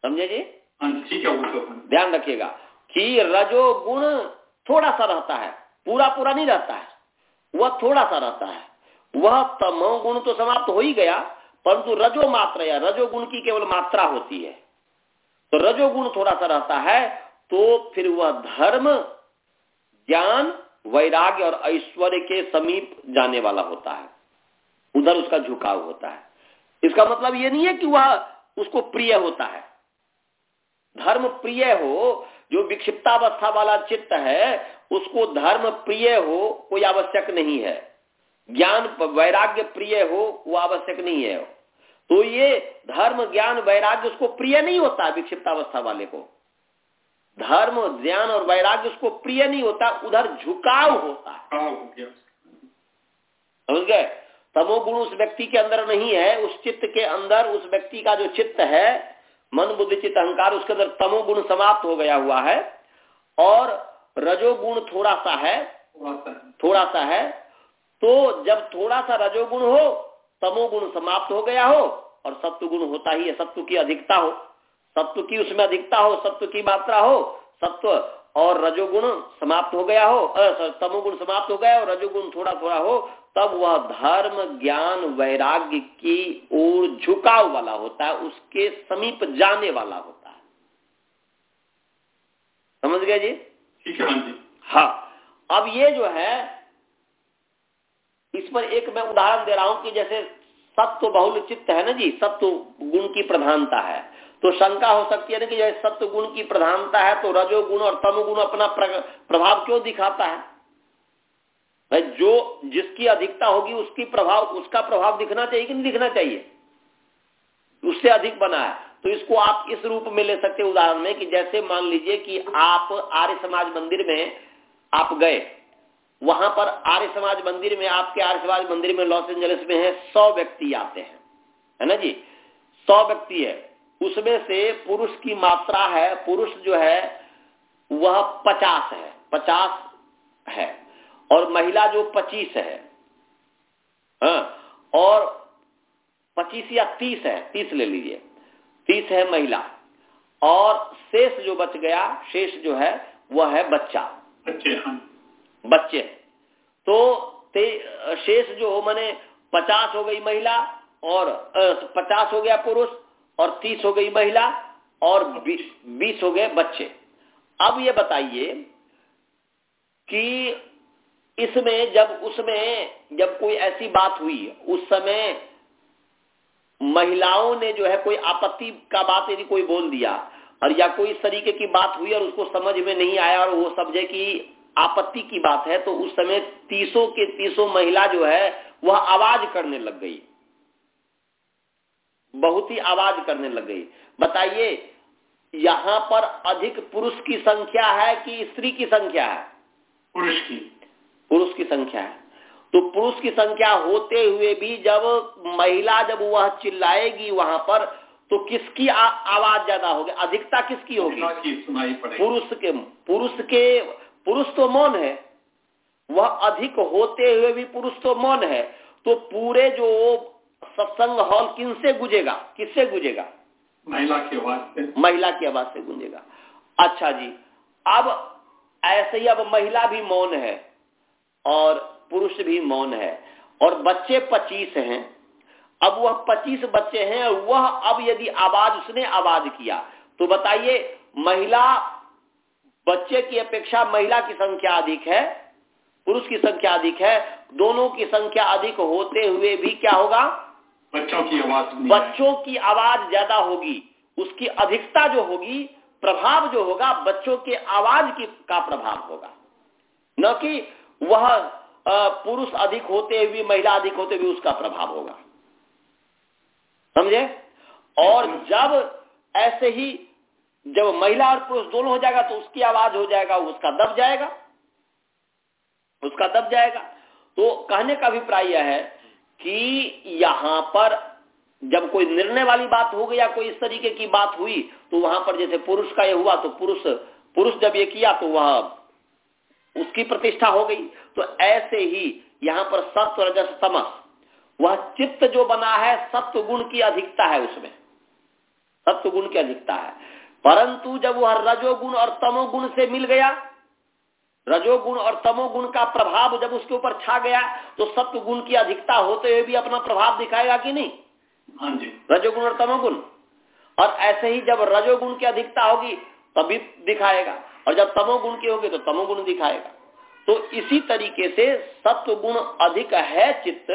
समझे जी? हाँ ठीक है तो है। ध्यान रखिएगा। कि रजोगुण थोड़ा सा रहता है, पूरा पूरा नहीं रहता है, वह थोड़ा सा रहता है। वह तमोगुण तो समाप्त हो ही गया, परंतु रजो मात्रा या रजोगुण की केवल मात्रा होती है। तो रजोगुण थोड़ा सा रहता है तो फिर वह धर्म, ज्ञान, वैराग्य और ऐश्वर्य के समीप जाने वाला होता है। उधर उसका झुकाव होता है। इसका मतलब यह नहीं है कि वह उसको प्रिय होता है। धर्म प्रिय हो जो विक्षिप्तावस्था वाला चित्त है उसको धर्म प्रिय हो कोई आवश्यक नहीं है। ज्ञान वैराग्य प्रिय हो वो आवश्यक नहीं है। तो ये धर्म ज्ञान वैराग्य उसको प्रिय नहीं होता विक्षिप्तावस्था वाले को। धर्म ज्ञान और वैराग्य उसको प्रिय नहीं होता उधर झुकाव होता है। समझ गए? तमोगुण उस व्यक्ति के अंदर नहीं है उस चित्त के अंदर उस व्यक्ति का जो चित्त है मन बुद्धि चित्त अहंकार उसके अंदर तमोगुण समाप्त हो गया हुआ है और रजोगुण थोड़ा सा है, थोड़ा सा है। थोड़ा सा है तो जब थोड़ा सा रजोगुण हो, तमोगुण समाप्त हो गया हो और सत्व गुण होता ही है, सत्व की अधिकता हो, सत्व की उसमें अधिकता हो, सत्व की मात्रा हो, सत्व और रजोगुण समाप्त हो गया हो तमोगुण समाप्त हो गया और रजोगुण थोड़ा थोड़ा हो तब वह धर्म ज्ञान वैराग्य की ओर झुकाव वाला होता है उसके समीप जाने वाला होता। है समझ गए जी? ठीक हाँ जी हाँ। अब ये जो है इस पर एक मैं उदाहरण दे रहा हूँ कि जैसे सत्व बहुल चित्त है ना जी सत्व गुण की प्रधानता है। तो शंका हो सकती है ना कि जैसे सत्व गुण की प्रधानता है तो रजोगुण और तमोगुण अपना प्रभाव क्यों दिखाता है? भाई, जो जिसकी अधिकता होगी उसकी प्रभाव, उसका प्रभाव दिखना चाहिए कि नहीं दिखना चाहिए? उससे अधिक बना है। तो इसको आप इस रूप में ले सकते उदाहरण में कि जैसे मान लीजिए कि आप आर्य समाज मंदिर में आप गए, वहाँ पर आर्य समाज मंदिर में, आपके आर्य समाज मंदिर में लॉस एंजलिस में है, सौ व्यक्ति आते हैं। है ना जी? सौ व्यक्ति है। उसमें से पुरुष की मात्रा है पुरुष जो है वह पचास है पचास है। और महिला जो पच्चीस है हाँ, और पच्चीस या तीस है तीस ले लीजिए तीस है महिला। और शेष जो बच गया शेष जो है वह है बच्चा। बच्चे हाँ। बच्चे। तो शेष जो हो मैंने पचास हो गई महिला और पचास हो गया पुरुष और तीस हो गई महिला और बीस हो गए बच्चे। अब ये बताइए कि इसमें जब, उसमें जब कोई ऐसी बात हुई, उस समय महिलाओं ने जो है कोई आपत्ति का बात यदि कोई बोल दिया और या कोई इस तरीके की बात हुई और उसको समझ में नहीं आया और वो समझे कि आपत्ति की बात है तो उस समय तीसों के तीसों महिला जो है, वह आवाज़ करने लग गई। बहुत ही आवाज़ करने लग गई। बताइए यहाँ पर अधिक पुरुष की संख्या है कि स्त्री की संख्या है? पुरुष की। पुरुष की संख्या है। तो पुरुष की संख्या होते हुए भी जब महिला जब वह चिल्लाएगी वहाँ पर तो किसकी आ, आवाज़ ज़्यादा होगी? अधिकता किसकी होगी? पुरुष के पुरुष के पुरुष तो मौन है। वह अधिक होते हुए भी पुरुष तो मौन है। तो पूरे जो सत्संग हॉल किन से गुजेगा? किससे गुजेगा? महिला की आवाज़ से। महिला की आवाज़ से गुंजेगा। अच्छा जी अब ऐसे ही अब महिला भी मौन है और पुरुष भी मौन है और बच्चे पच्चीस हैं। अब वह पच्चीस बच्चे हैं वह अब यदि आवाज़ उसने आवाज़ किया तो बताइए महिला बच्चे की अपेक्षा महिला की संख्या अधिक है पुरुष की संख्या अधिक है दोनों की संख्या अधिक होते हुए भी क्या होगा? बच्चों की आवाज़ बच्चों की आवाज़ ज़्यादा होगी उसकी अधिकता जो होगी प्रभाव जो होगा बच्चों के आवाज़ की का प्रभाव होगा। न कि वह पुरुष अधिक होते हुए महिला अधिक होते हुए उसका प्रभाव होगा। समझे? और जब ऐसे ही जब महिला और पुरुष दोनों हो जाएगा तो उसकी आवाज़ हो जाएगा उसका दब जाएगा। उसका दब जाएगा। तो कहने का अभिप्राय यह है कि यहाँ पर जब कोई निर्णय वाली बात हो गई या कोई इस तरीके की बात हुई तो वहाँ पर जैसे पुरुष का यह हुआ तो पुरुष पुरुष जब ये किया तो वह उसकी प्रतिष्ठा हो गई। तो ऐसे ही यहाँ पर सत्व रजस तमस, वह चित्त जो बना है, सत्व गुण की अधिकता है उसमें। सत्व गुण की अधिकता है। परंतु जब वह रजोगुण और तमोगुण से मिल गया रजोगुण और तमोगुण का प्रभाव जब उसके ऊपर छा गया तो सत्व गुण की अधिकता होते हुए भी अपना प्रभाव दिखाएगा कि नहीं? हाँ जी। रजोगुण और तमोगुण। और ऐसे ही जब रजोगुण की अधिकता होगी तभी दिखाएगा। और जब तमोगुण की होगी तो तमोगुण दिखाएगा। तो इसी तरीके से सत्व गुण अधिक है चित्त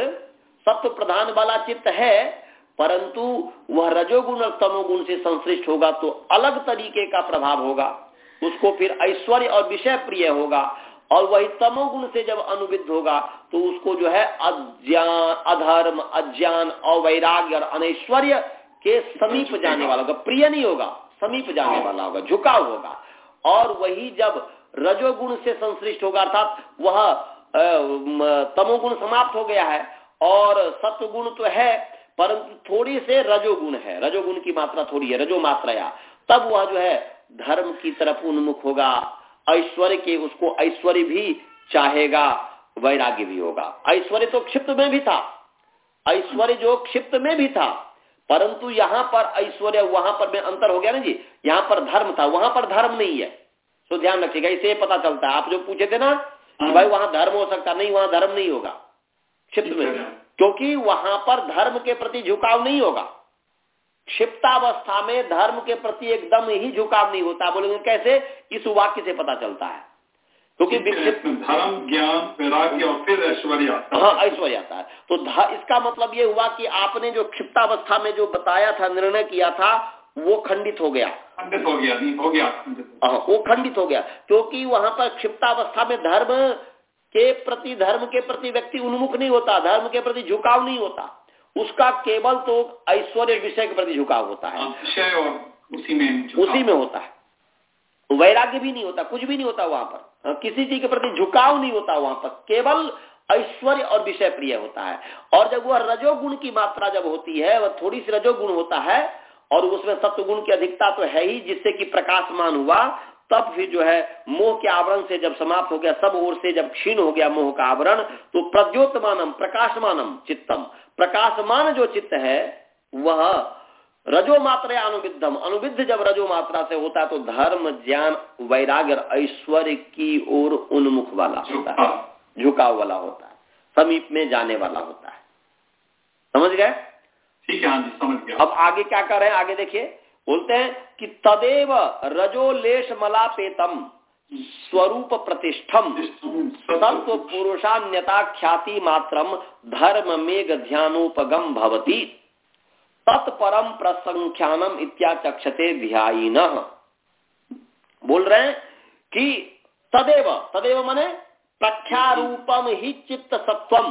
सत्व प्रधान वाला चित्त है परंतु वह रजोगुण और तमोगुण से संश्लिष्ट होगा तो अलग तरीके का प्रभाव होगा। उसको फिर ऐश्वर्य और विषय प्रिय होगा और वही तमोगुण से जब अनुविध होगा तो उसको जो है अज्ञान अधर्म अज्ञान अवैराग्य और अनैश्वर्य के समीप जाने वाला होगा। प्रिय नहीं होगा समीप जाने हाँ। वाला होगा झुकाव होगा। और वही जब रजोगुण से संश्लिष्ट होगा अर्थात वह तमोगुण समाप्त हो गया है और सत्वगुण तो है परंतु थोड़ी से रजोगुण है। रजोगुण की मात्रा थोड़ी है रजो मात्रा या तब वह जो है धर्म की तरफ़ उन्मुख होगा ऐश्वर्य के उसको ऐश्वर्य भी चाहेगा वैराग्य भी होगा। ऐश्वर्य तो क्षिप्त में भी था। ऐश्वर्य जो क्षिप्त में भी था परंतु यहाँ पर ऐश्वर्य वहाँ पर में अंतर हो गया ना जी। यहाँ पर धर्म था वहाँ पर धर्म नहीं है। तो ध्यान रखिएगा इसे पता चलता है। आप जो पूछे थे ना हाँ। भाई वहाँ धर्म हो सकता नहीं वहाँ धर्म नहीं होगा। क्षिप्त में क्योंकि वहाँ पर धर्म के प्रति झुकाव नहीं होगा। क्षिप्तावस्था में धर्म के प्रति एकदम ही झुकाव नहीं होता। बोलेंगे कैसे? इस वाक्य से पता चलता है। क्योंकि विक्षिप्त धर्म ज्ञान वैराग्य और फिर ऐश्वर्य हाँ। ऐश्वर्य आता है। तो इसका मतलब ये हुआ कि आपने जो क्षिप्तावस्था में जो बताया था निर्णय किया था वो खंडित हो गया। खंडित हो गया नहीं हो गया। हाँ वो खंडित हो गया। क्योंकि वहाँ पर क्षिप्तावस्था में धर्म के प्रति धर्म के प्रति व्यक्ति उन्मुख नहीं होता धर्म के प्रति झुकाव नहीं होता। उसका केवल तो ऐश्वर्य विषय के प्रति झुकाव होता है। उसी में उसी में होता है। वैराग्य भी नहीं होता कुछ भी नहीं होता वहाँ पर। हाँ, किसी चीज़ के प्रति झुकाव नहीं होता वहाँ पर। केवल ऐश्वर्य और विषय प्रिय होता है। और जब वह रजोगुण की मात्रा जब होती है वह थोड़ी सी रजोगुण होता है और उसमें सत्व गुण की अधिकता तो है ही जिससे कि प्रकाशमान हुआ तब फिर जो है मोह के आवरण से जब समाप्त हो गया सब ओर से जब क्षीण हो गया मोह का आवरण तो प्रद्योतमानम प्रकाशमानम चित्तम। प्रकाशमान जो चित्त है वह रजो मात्रा अनुविद्धम। अनुविद्ध जब रजो मात्रा से होता है तो धर्म ज्ञान वैराग्य ऐश्वर्य की ओर उन्मुख वाला होता है। झुकाव। वाला होता है। समीप में जाने वाला होता है। समझ गए? ठीक है हाँ समझ गया। अब आगे क्या कर? रहे हैं आगे देखिए। बोलते हैं कि तदेव रजोलेश मलापेतम स्वरूप प्रतिष्ठम। सत्व पुरुषान्यता ख्याति मात्रम धर्म मेघ ध्यानोपगम भवती। तत्परम प्रसंख्यानम इत्याचक्षते ध्यान बोल रहे हैं कि तदेव तदेव मने प्रख्यारूपम ही चित्त सत्वम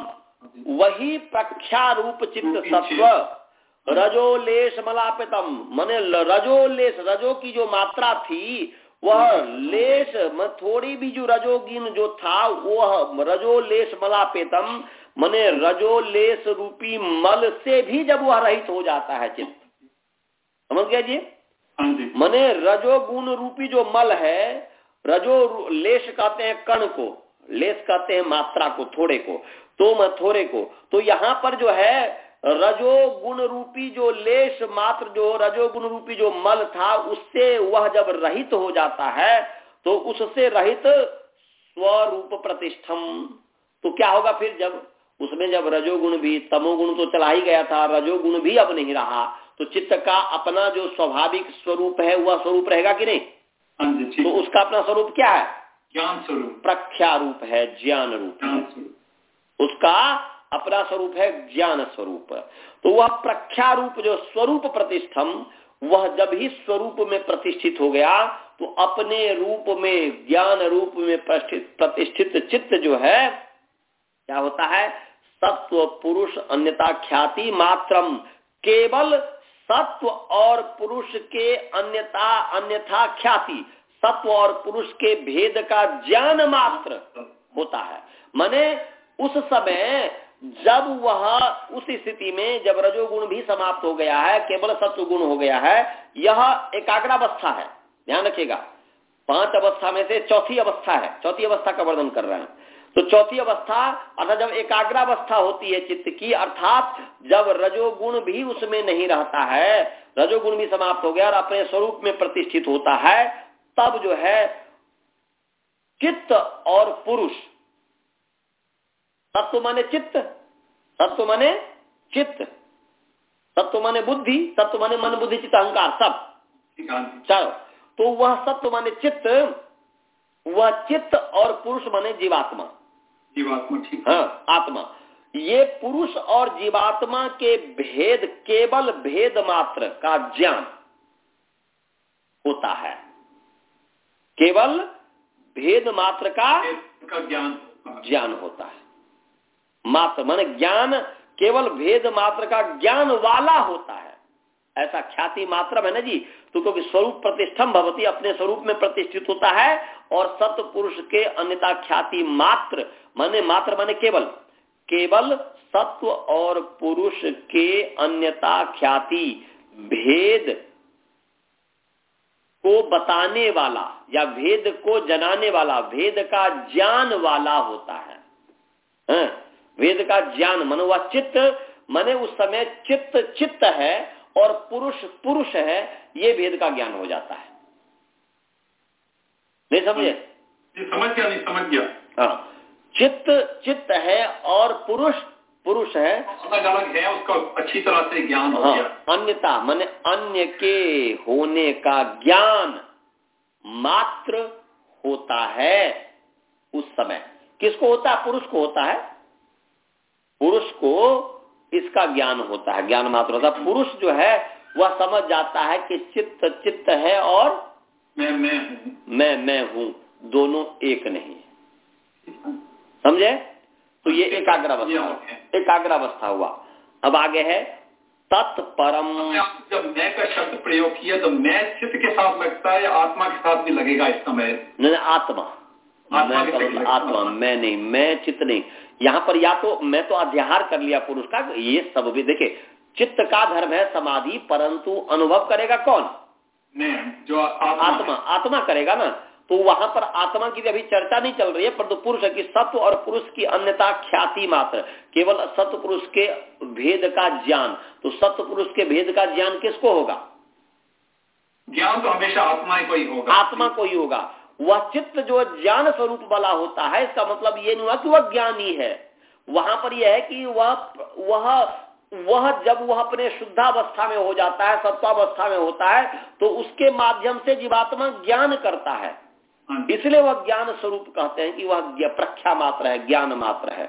वही प्रख्यारूप चित्त सत्व रजोलेश मलापितम। मने रजोलेश रजो की जो मात्रा थी वह लेश थोड़ी भी जो रजोगिन जो था वह रजोलेश मलापेतम। मने रजोलेश रूपी मल से भी जब वह रहित हो जाता है चित्त। समझ गया जी? हाँ मने रजोगुण रूपी जो मल है रजो लेश कहते हैं कण को लेस कहते हैं मात्रा को थोड़े को तो मैं थोड़े को। तो यहाँ पर जो है रजो गुण रूपी जो लेश मात्र जो रजो गुण रूपी जो मल था उससे वह जब रहित हो जाता है तो उससे रहित स्वरूप प्रतिष्ठम। तो क्या होगा फिर जब? उसमें जब रजोगुण भी तमोगुण तो चला ही गया था रजोगुण भी अब नहीं रहा तो चित्त का अपना जो स्वाभाविक स्वरूप है वह स्वरूप रहेगा कि नहीं? हाँ तो उसका अपना स्वरूप क्या है? ज्ञान स्वरूप। प्रख्या रूप है ज्ञान रूप। उसका अपना स्वरूप है ज्ञान स्वरूप। तो वह प्रख्या रूप जो स्वरूप प्रतिष्ठम, वह जब ही स्वरूप में प्रतिष्ठित हो गया तो अपने रूप में, ज्ञान रूप में प्रतिष्ठित चित्त जो है, क्या होता है? सत्व पुरुष अन्यता ख्याति मात्रम। केवल सत्व और पुरुष के अन्यता अन्यथा ख्याति, सत्व और पुरुष के भेद का ज्ञान मात्र होता है। माने उस समय जब वह उस स्थिति में जब रजोगुण भी समाप्त हो गया है, केवल सत्व गुण हो गया है, यह एकाग्रावस्था है। ध्यान रखिएगा। पाँच अवस्था में से चौथी अवस्था है। चौथी अवस्था का वर्णन कर रहे हैं। तो चौथी अवस्था, अर्थात जब एकाग्रावस्था होती है चित्त की, अर्थात जब रजोगुण भी उसमें नहीं रहता है, रजोगुण भी समाप्त हो गया और अपने स्वरूप में प्रतिष्ठित होता है, तब जो है चित्त और पुरुष तत्व माने चित्त तत्व माने चित्त तत्व माने बुद्धि तत्व माने मन बुद्धि चित्त अहंकार सब। चलो तो वह सत्व माने चित्त वह चित्त और पुरुष माने जीवात्मा। जीवात्मा ठीक। हाँ आत्मा। ये पुरुष और जीवात्मा के भेद केवल भेद मात्र का ज्ञान होता है। केवल भेद मात्र का ज्ञान ज्ञान होता है। मात्र मान ज्ञान केवल भेद मात्र का ज्ञान वाला होता है। ऐसा ख्याति मात्र है ना जी? तो क्योंकि स्वरूप प्रतिष्ठम भवती अपने स्वरूप में प्रतिष्ठित होता है और सत्य पुरुष के अन्यता ख्याति मात्र माने मात्र माने केवल केवल सत्व और पुरुष के अन्यता ख्याति भेद को बताने वाला या भेद को जनाने वाला भेद का ज्ञान वाला होता है, है? वेद का ज्ञान मनो वह चित्त मने उस समय चित्त चित्त है और पुरुष पुरुष है ये वेद का ज्ञान हो जाता है। नहीं समझे? समझ गया नहीं समझ गया। हाँ। चित्त चित्त है और पुरुष पुरुष है। अलग अलग है उसका अच्छी तरह से ज्ञान हो हाँ, गया। अन्यता माने अन्य के होने का ज्ञान मात्र होता है उस समय। किसको होता है? पुरुष को होता है। पुरुष को इसका ज्ञान होता है ज्ञान मात्र होता है। पुरुष जो है वह समझ जाता है कि चित्त चित्त है और मैं मैं मैं मैं हूँ। दोनों एक नहीं समझे? तो ये एकाग्रावस्था है। एकाग्रावस्था हुआ। अब आगे है तत्परम। जब मैं का शब्द प्रयोग किया तो मैं चित्त के साथ लगता है या आत्मा के साथ भी लगेगा इस समय? नहीं आत्मा। आत्मा मैं। आत्मा मैं नहीं मैं चित्त नहीं। यहाँ पर या तो मैं तो अध्याहार कर लिया पुरुष का ये सब भी देखे चित्त का धर्म है समाधि परंतु अनुभव करेगा कौन? जो आत्मा आत्मा आत्मा करेगा ना? तो वहाँ पर आत्मा की अभी चर्चा नहीं चल रही है परंतु पुरुष की सत्व और पुरुष की अन्यता ख्याति मात्र केवल सत्य पुरुष के भेद का ज्ञान। तो सत्य पुरुष के भेद का ज्ञान किसको होगा? ज्ञान तो हमेशा आत्मा ही को ही होगा। आत्मा को ही होगा। वह चित्त जो ज्ञान स्वरूप वाला होता है इसका मतलब ये नहीं हुआ कि वह ज्ञानी है। वहाँ पर यह है कि वह वह वह जब वह अपने शुद्धावस्था में हो जाता है सत्वावस्था में होता है तो उसके माध्यम से जीवात्मा ज्ञान करता है। हाँ इसलिए वह ज्ञान स्वरूप कहते हैं कि वह प्रख्या मात्र है ज्ञान मात्र है।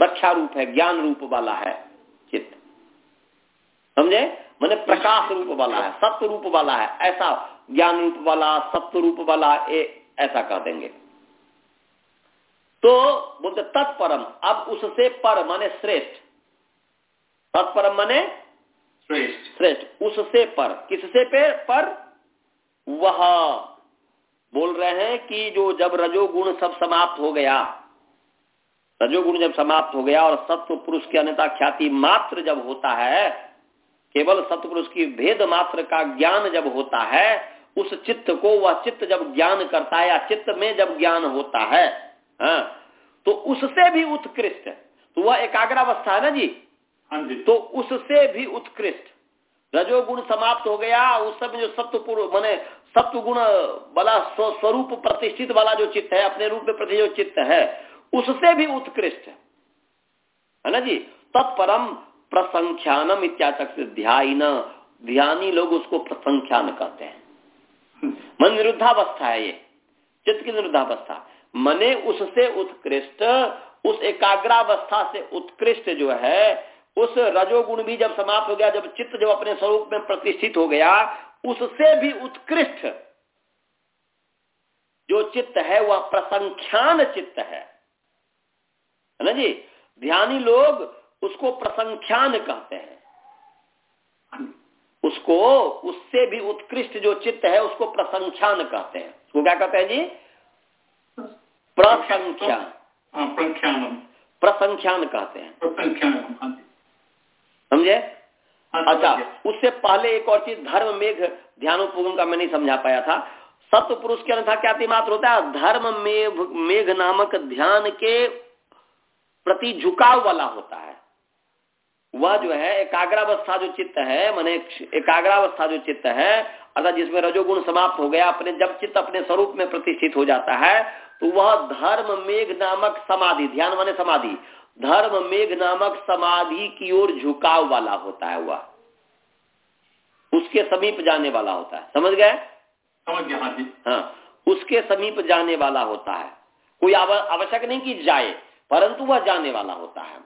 प्रख्या रूप है ज्ञान रूप वाला है चित्त। समझे? मैंने प्रकाश रूप वाला है सत्य रूप वाला है ऐसा ज्ञान रूप वाला सत्य रूप वाला ए, ऐसा कह देंगे। तो बोलते तत्परम। अब उससे पर माने श्रेष्ठ। तत्परम माने श्रेष्ठ। श्रेष्ठ। उससे पर। किससे पे? पर वह। बोल रहे हैं कि जो जब रजोगुण सब समाप्त हो गया रजोगुण जब समाप्त हो गया और सत्व पुरुष की अन्यता ख्याति मात्र जब होता है केवल सत्पुरुष की भेद मात्र का ज्ञान जब होता है उस चित्त को वह चित्त जब ज्ञान करता है या चित्त में जब ज्ञान होता है हाँ, तो उससे भी उत्कृष्ट। तो वह एकाग्रावस्था है ना जी? हाँ जी। तो उससे भी उत्कृष्ट। रजोगुण समाप्त हो गया उस समय जो सत्व माने सत्व गुण वाला स्व- स्वरूप प्रतिष्ठित वाला जो चित्त है अपने रूप में प्रति जो चित्त है उससे भी उत्कृष्ट। है ना जी? तत्परम प्रसंख्यानम इत्याचक से ध्यान ध्यानी लोग उसको प्रसंख्यान कहते हैं। मन निरुद्धावस्था है ये, चित्त की निरुद्धावस्था। मने उससे उत्कृष्ट, उस एकाग्रावस्था से उत्कृष्ट जो है, उस रजोगुण भी जब समाप्त हो गया, जब चित्त जब अपने स्वरूप में प्रतिष्ठित हो गया, उससे भी उत्कृष्ट जो चित्त है, वह प्रसंख्यान चित्त है। है ना जी? ध्यानी लोग उसको प्रसंख्यान कहते हैं। उसको उससे भी उत्कृष्ट जो चित्त है उसको प्रसंख्यान कहते हैं। उसको क्या कहते हैं जी? प्रसंख्यान। हाँ प्रसंख्यान। कहते हैं। हाँ समझे? हाँ, अच्छा उससे पहले एक और चीज़ धर्म मेघ ध्यानोपगम का मैं नहीं समझा पाया था। सत्य पुरुष के अनुसार क्या मात्र होता है? धर्म मेघ मेघ नामक ध्यान के प्रति झुकाव वाला होता है। वह जो है एकाग्रावस्था जो चित्त है माने एकाग्रावस्था जो चित्त है अर्थात जिसमें रजोगुण समाप्त हो गया अपने जब चित्त अपने स्वरूप में प्रतिष्ठित हो जाता है तो वह धर्म मेघ नामक समाधि ध्यान माने समाधि धर्म मेघ नामक समाधि की ओर झुकाव वाला होता है वह। उसके समीप जाने वाला होता है। समझ गए? समझ गया हाँ जी। हाँ उसके समीप जाने वाला होता है। कोई आवश्यक नहीं कि जाए परंतु वह जाने वाला होता है।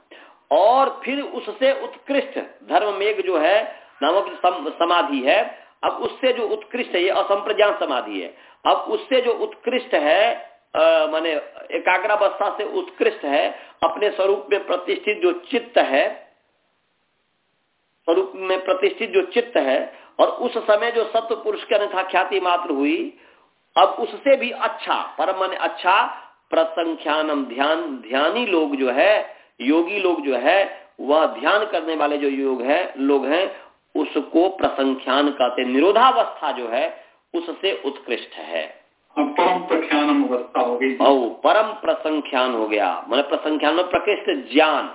और फिर उससे उत्कृष्ट धर्म मेघ जो है नामक सम, समाधि है अब उससे जो उत्कृष्ट है ये असंप्रज्ञान समाधि है। अब उससे जो उत्कृष्ट है माने एकाग्रावस्था से उत्कृष्ट है अपने स्वरूप में प्रतिष्ठित जो चित्त है स्वरूप में प्रतिष्ठित जो चित्त है और उस समय जो सत्व पुरुष के अन्यथा ख्याति मात्र हुई अब उससे भी अच्छा परम मन अच्छा प्रसंख्यानम ध्यान ध्यानी लोग जो है योगी लोग जो है वह ध्यान करने वाले जो योग है लोग हैं उसको प्रसंख्यान कहते निरोधावस्था जो है उससे उत्कृष्ट है। परम प्रख्यान अवस्था हो गई। और परम प्रसंख्यान हो गया। मतलब प्रसंख्यान में प्रकृष्ट ज्ञान।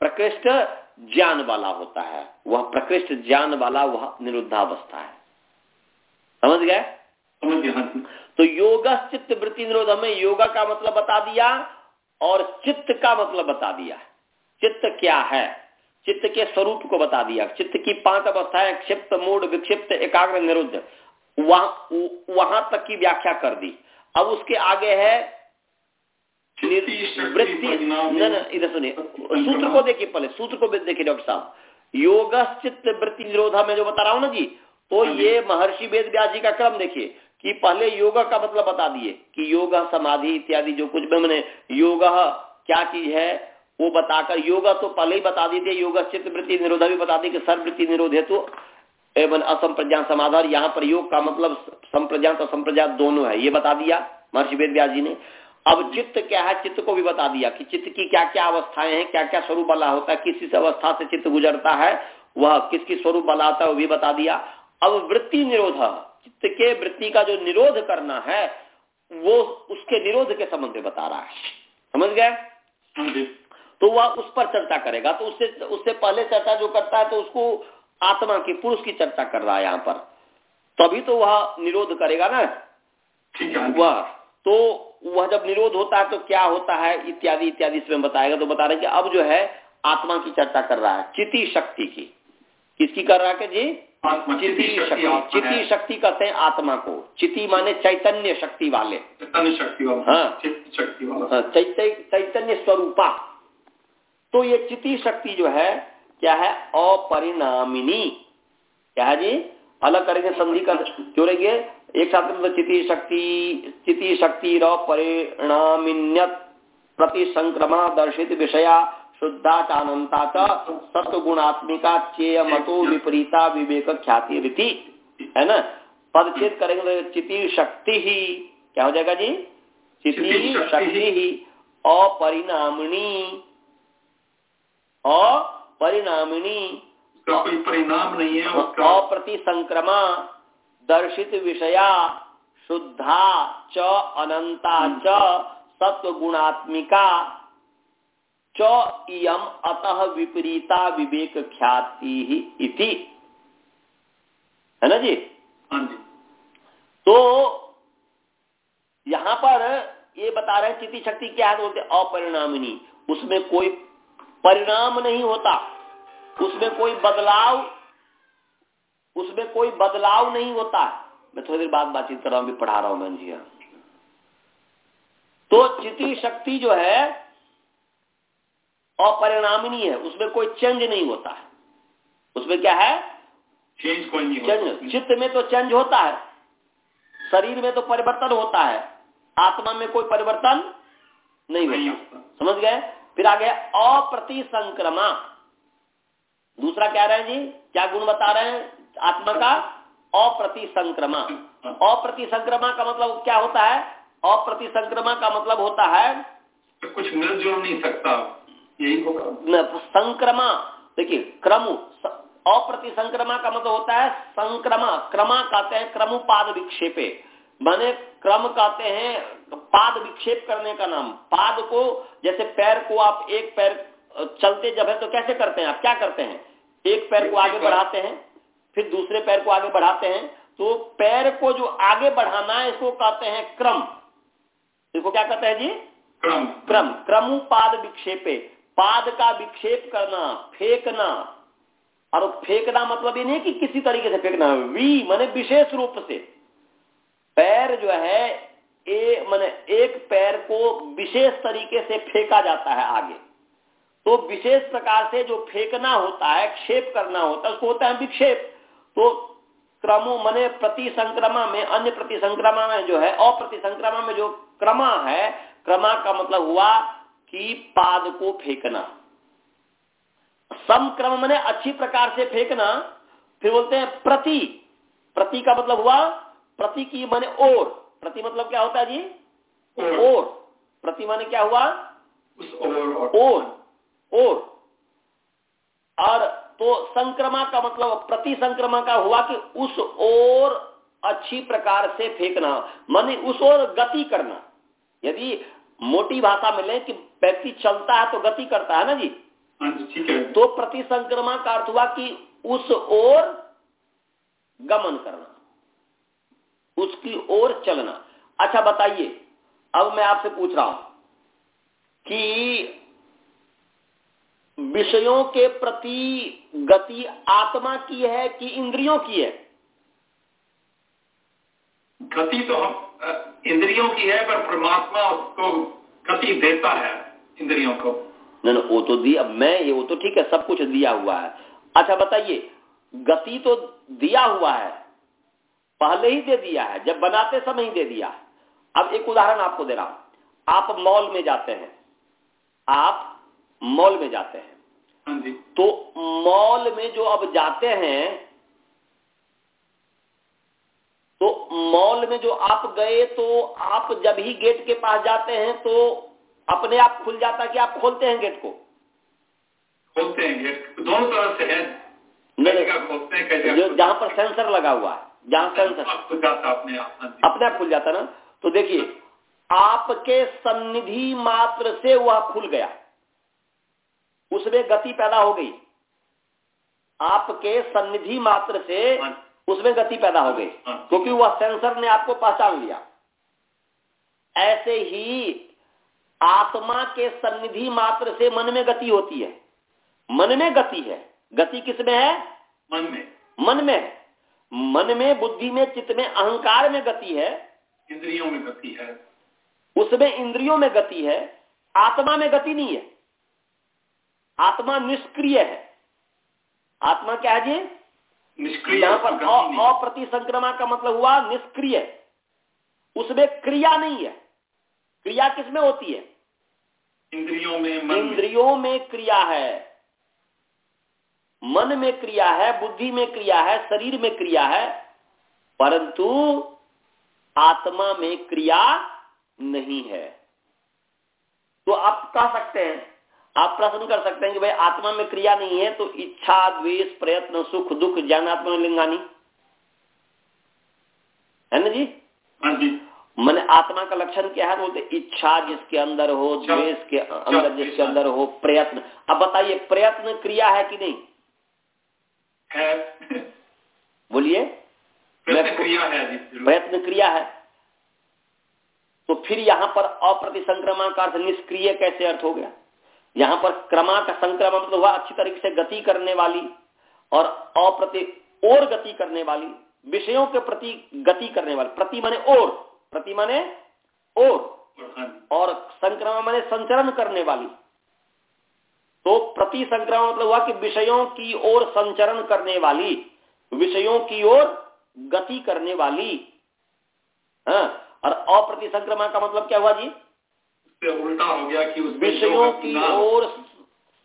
प्रकृष्ट ज्ञान वाला होता है। वह प्रकृष्ट ज्ञान वाला वह निरुद्धावस्था है। समझ गए? समझ गया। तो योग चित्त वृत्ति निरोध हमें योगा का मतलब बता दिया और चित्त का मतलब बता दिया चित्त क्या है? चित्त के स्वरूप को बता दिया। चित्त की पाँच अवस्थाएँ क्षिप्त मूड विक्षिप्त एकाग्र निरुद्ध। वहाँ वहाँ तक की व्याख्या कर दी। अब उसके आगे है वृत्ति। इधर सुनिए। सूत्र को देखिए पहले। सूत्र को देखिए डॉक्टर साहब। योग चित्त वृत्ति निरोधा में जो बता रहा हूँ ना जी तो हाँ ये महर्षि वेद व्यास जी का क्रम देखिए। कि पहले योग का मतलब बता दिए कि योग, समाधि इत्यादि जो कुछ भी मैंने योग क्या चीज़ है, वो बताकर योग तो पहले ही बता दी थी, योग चित्त वृत्ति निरोध भी बता दी कि सर्वृत्ति निरोध हेतु एवं असंप्रज्ञान समाधान यहाँ पर योग का मतलब संप्रज्ञात और संप्रज्ञात दोनों है, ये बता दिया महर्षि वेद व्यास जी ने। अब चित्त क्या है, चित्त को भी बता दिया कि चित्त की क्या क्या अवस्थाएँ हैं क्या क्या स्वरूप वाला होता है किस अवस्था से चित्त गुजरता है, वह किस किस स्वरूप वाला होता है, वो भी बता दिया। अब वृत्ति निरोध चित्त के वृत्ति का जो निरोध करना है वो उसके निरोध के संबंध में बता रहा है। समझ गए? हाँ तो वह उस पर चर्चा करेगा। तो उससे उससे पहले चर्चा जो करता है तो उसको आत्मा की पुरुष की चर्चा कर रहा है यहाँ पर। तभी तो वह निरोध करेगा ना? वह तो वह जब निरोध होता है तो क्या होता है? इत्यादि इत्यादि इसमें बताएगा। तो बता रहे कि अब जो है आत्मा की चर्चा कर रहा है चिति शक्ति की। किसकी कर रहा है जी? शक्ति चिति शक्ति कहते हैं आत्मा को। चिति माने चैतन्य शक्ति वाले। चैतन्य शक्ति वाला। हाँ। शक्ति वाला। हाँ, चैतन्य स्वरूपा। तो ये चिति शक्ति जो है क्या है? अपरिणामिनी। क्या है जी? अलग करेंगे संधि का जोड़ेंगे एक साथ में चिति शक्ति चिति शक्ति परिणामिन्यत प्रति संक्रमा दर्शित विषया शुद्धा चानंता च सत्व गुणात्मिका चेय मतो विपरीता विवेक ख्याति रीति है ना? पदच्छेद करेंगे तो चिति शक्ति। ही क्या हो जाएगा जी? चिति शक्ति। शक्ति ही अपरिणामिणी अपरिणामिणी कोई परिणाम नहीं है अप्रति संक्रमा दर्शित विषया शुद्धा च अनंता च सत्व गुणात्मिका च इयम अतः विपरीता विवेक ख्याति ही इति। है ना जी? हाँ जी। तो यहाँ पर ये बता रहे हैं चिति शक्ति क्या है तो बोलते अपरिणामिनी। उसमें कोई परिणाम नहीं होता। उसमें कोई बदलाव उसमें कोई बदलाव नहीं होता। मैं थोड़ी देर बाद बातचीत कर रहा हूँ अभी पढ़ा रहा हूँ मैं जी। तो चिति शक्ति जो है अपरिणामिनी है उसमें कोई चेंज नहीं होता है। उसमें क्या है? चेंज कोई नहीं चेंज चित्त में तो चेंज होता है शरीर में तो परिवर्तन होता है आत्मा में कोई परिवर्तन नहीं नहीं होता। होता। समझ गए? फिर आगे अप्रति संक्रमा दूसरा क्या रहे हैं जी? क्या गुण बता रहे हैं आत्मा का? अप्रति संक्रमा अप्रति संक्रमा का मतलब क्या होता है? अप्रति संक्रमा का मतलब होता है कुछ मिलजुल नहीं सकता। यही होगा। संक्रमा। देखिए क्रम अप्रति संक्रमा का मतलब होता है संक्रमा। क्रमा कहते हैं क्रमुपाद विक्षेपे। माने क्रम कहते हैं पाद विक्षेप करने का नाम। पाद को जैसे पैर को आप एक पैर चलते जब है तो कैसे करते हैं आप? क्या करते हैं? एक पैर को आगे बढ़ाते हैं फिर दूसरे पैर को आगे बढ़ाते हैं। तो पैर को जो आगे बढ़ाना है इसको कहते हैं क्रम। इसको क्या कहते हैं जी? क्रम। क्रम। क्रमुपाद विक्षेपे। पाद का विक्षेप करना, फेंकना। और फेंकना मतलब ये नहीं कि किसी तरीके से फेंकना, वी माने विशेष रूप से। पैर जो है, ए माने एक पैर को विशेष तरीके से फेंका जाता है आगे। तो विशेष प्रकार से जो फेंकना होता है, क्षेप करना होता है, उसको होता है विक्षेप। तो क्रमो मने प्रति संक्रमा में, अन्य प्रति संक्रमा में जो है अप्रति संक्रमा में जो क्रमा है, क्रमा का मतलब हुआ कि पाद को फेंकना। समक्रम मैंने अच्छी प्रकार से फेंकना फिर बोलते हैं प्रति। प्रति का मतलब हुआ प्रति की माने और प्रति मतलब क्या होता है जी? और और प्रति माने क्या हुआ? और और। और और और तो संक्रमा का मतलब प्रति संक्रमा का हुआ कि उस ओर अच्छी प्रकार से फेंकना माने उस ओर गति करना। यदि मोटी भाषा में ले कि व्यक्ति चलता है तो गति करता है ना जी? हाँ ठीक है। तो प्रति संक्रमा का अर्थ हुआ कि उस ओर गमन करना उसकी ओर चलना। अच्छा बताइए अब मैं आपसे पूछ रहा हूँ कि विषयों के प्रति गति आत्मा की है कि इंद्रियों की है? गति तो हम इंद्रियों की है पर परमात्मा उसको गति देता है इंद्रियों को। नहीं नहीं, वो तो दिया मैं ये वो तो ठीक है सब कुछ दिया हुआ है। अच्छा बताइए गति तो दिया हुआ है पहले ही दे दिया है जब बनाते समय ही दे दिया अब एक उदाहरण आपको दे रहा हूँ। आप मॉल में जाते हैं आप मॉल में जाते हैं। हाँ जी। तो मॉल में जो अब जाते हैं तो मॉल में जो आप गए तो आप जब ही गेट के पास जाते हैं तो अपने आप खुल जाता कि आप खोलते हैं गेट को? खोलते हैं गेट। दोनों तरफ़ से है। नहीं, खोलते हैं जहाँ पर सेंसर लगा हुआ है जहाँ सेंसर खुल जाता अपने आप हाँ अपने आप खुल जाता ना? तो देखिए आपके सन्निधि मात्र से वह खुल गया। उसमें गति पैदा हो गई। आपके सन्निधि मात्र से हाँ। उसमें गति पैदा हो गई। हाँ। क्योंकि वह सेंसर ने आपको पहचान लिया। ऐसे ही आत्मा के सन्निधि मात्र से मन में गति होती है। मन में गति है। गति किसमें है? मन में। मन में। मन में बुद्धि में चित्त में अहंकार में गति है। इंद्रियों में गति है। उसमें इंद्रियों में गति है। आत्मा में गति नहीं है। आत्मा निष्क्रिय है। आत्मा क्या है जी? निष्क्रिय यहाँ पर। अप्रति संक्रमा का मतलब हुआ निष्क्रिय। उसमें क्रिया नहीं है। क्रिया किसमें होती है? इंद्रियों में मन में। इंद्रियों में क्रिया है। मन में क्रिया है बुद्धि में क्रिया है शरीर में क्रिया है परंतु आत्मा में क्रिया नहीं है। तो आप कह सकते हैं आप प्रश्न कर सकते हैं कि भाई आत्मा में क्रिया नहीं है तो इच्छा द्वेष प्रयत्न सुख दुख ज्ञानात्म लिंगानी। है ना जी? हाँ जी। मन आत्मा का लक्षण क्या है? बोलते इच्छा जिसके अंदर हो द्वेष के अंदर जिसके अंदर हो प्रयत्न। अब बताइए प्रयत्न क्रिया है कि नहीं? है। बोलिए। प्रयत्न क्रिया है प्रयत्न क्रिया है। तो फिर यहाँ पर अप्रतिसंक्रमा का अर्थ निष्क्रिय कैसे अर्थ हो गया? यहाँ पर क्रमा का संक्रमण मतलब हुआ अच्छी तरीके से गति करने वाली और अप्रति और गति करने वाली विषयों के प्रति गति करने वाली प्रति माने और प्रति माने और और और संक्रमण माने संचरण करने वाली। तो प्रति संक्रमण मतलब हुआ कि विषयों की ओर संचरण करने वाली विषयों की ओर गति करने वाली। हाँ और अप्रति संक्रमण का मतलब क्या हुआ जी? उससे उल्टा हो गया कि उसमें विषयों की ओर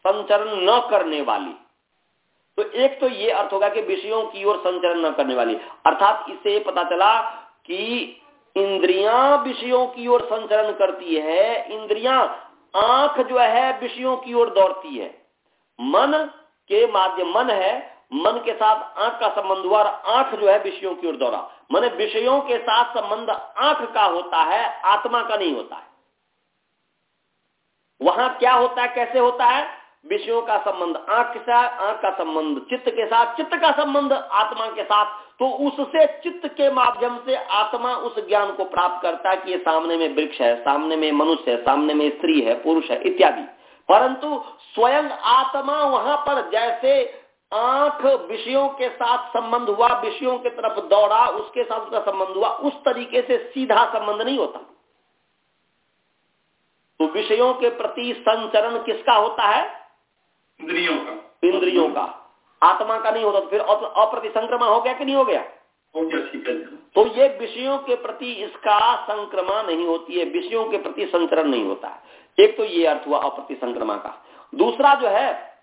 संचरण न करने वाली। तो एक तो ये अर्थ होगा कि विषयों की ओर संचरण न करने वाली। अर्थात इससे पता चला कि इंद्रियाँ विषयों की ओर संचरण करती है इंद्रियाँ आँख जो है विषयों की ओर दौड़ती है। मन के माध्यम मन है मन के साथ आँख का संबंध हुआ और आँख जो है विषयों की ओर दौड़ा। मन विषयों के साथ संबंध आँख का होता है आत्मा का नहीं होता है। वहाँ क्या होता है, कैसे होता है? विषयों का संबंध, आँख के साथ, आँख का संबंध, चित्त के साथ, चित्त का संबंध आत्मा के साथ। तो उससे चित्त के माध्यम से आत्मा उस ज्ञान को प्राप्त करता है कि ये सामने में वृक्ष है, सामने में मनुष्य है, सामने में स्त्री है, पुरुष है, इत्यादि। परंतु स्वयं आत्मा वहाँ पर जैसे आँख विषयों के साथ संबंध हुआ, विषयों की तरफ़ दौड़ा, उसके साथ उसका संबंध हुआ, उस तरीके से सीधा संबंध नहीं होता। तो विषयों के प्रति संचरण किसका होता है? इंद्रियों का। इंद्रियों का। आत्मा का नहीं होता तो फिर अप- अप्रतिसंक्रमण हो गया कि नहीं हो गया? हो गया ठीक है तो ये विषयों के प्रति इसका संक्रमण नहीं होती है विषयों के प्रति संचरण नहीं होता है। एक तो ये अर्थ हुआ अप्रतिसंक्रमा का। दूसरा जो है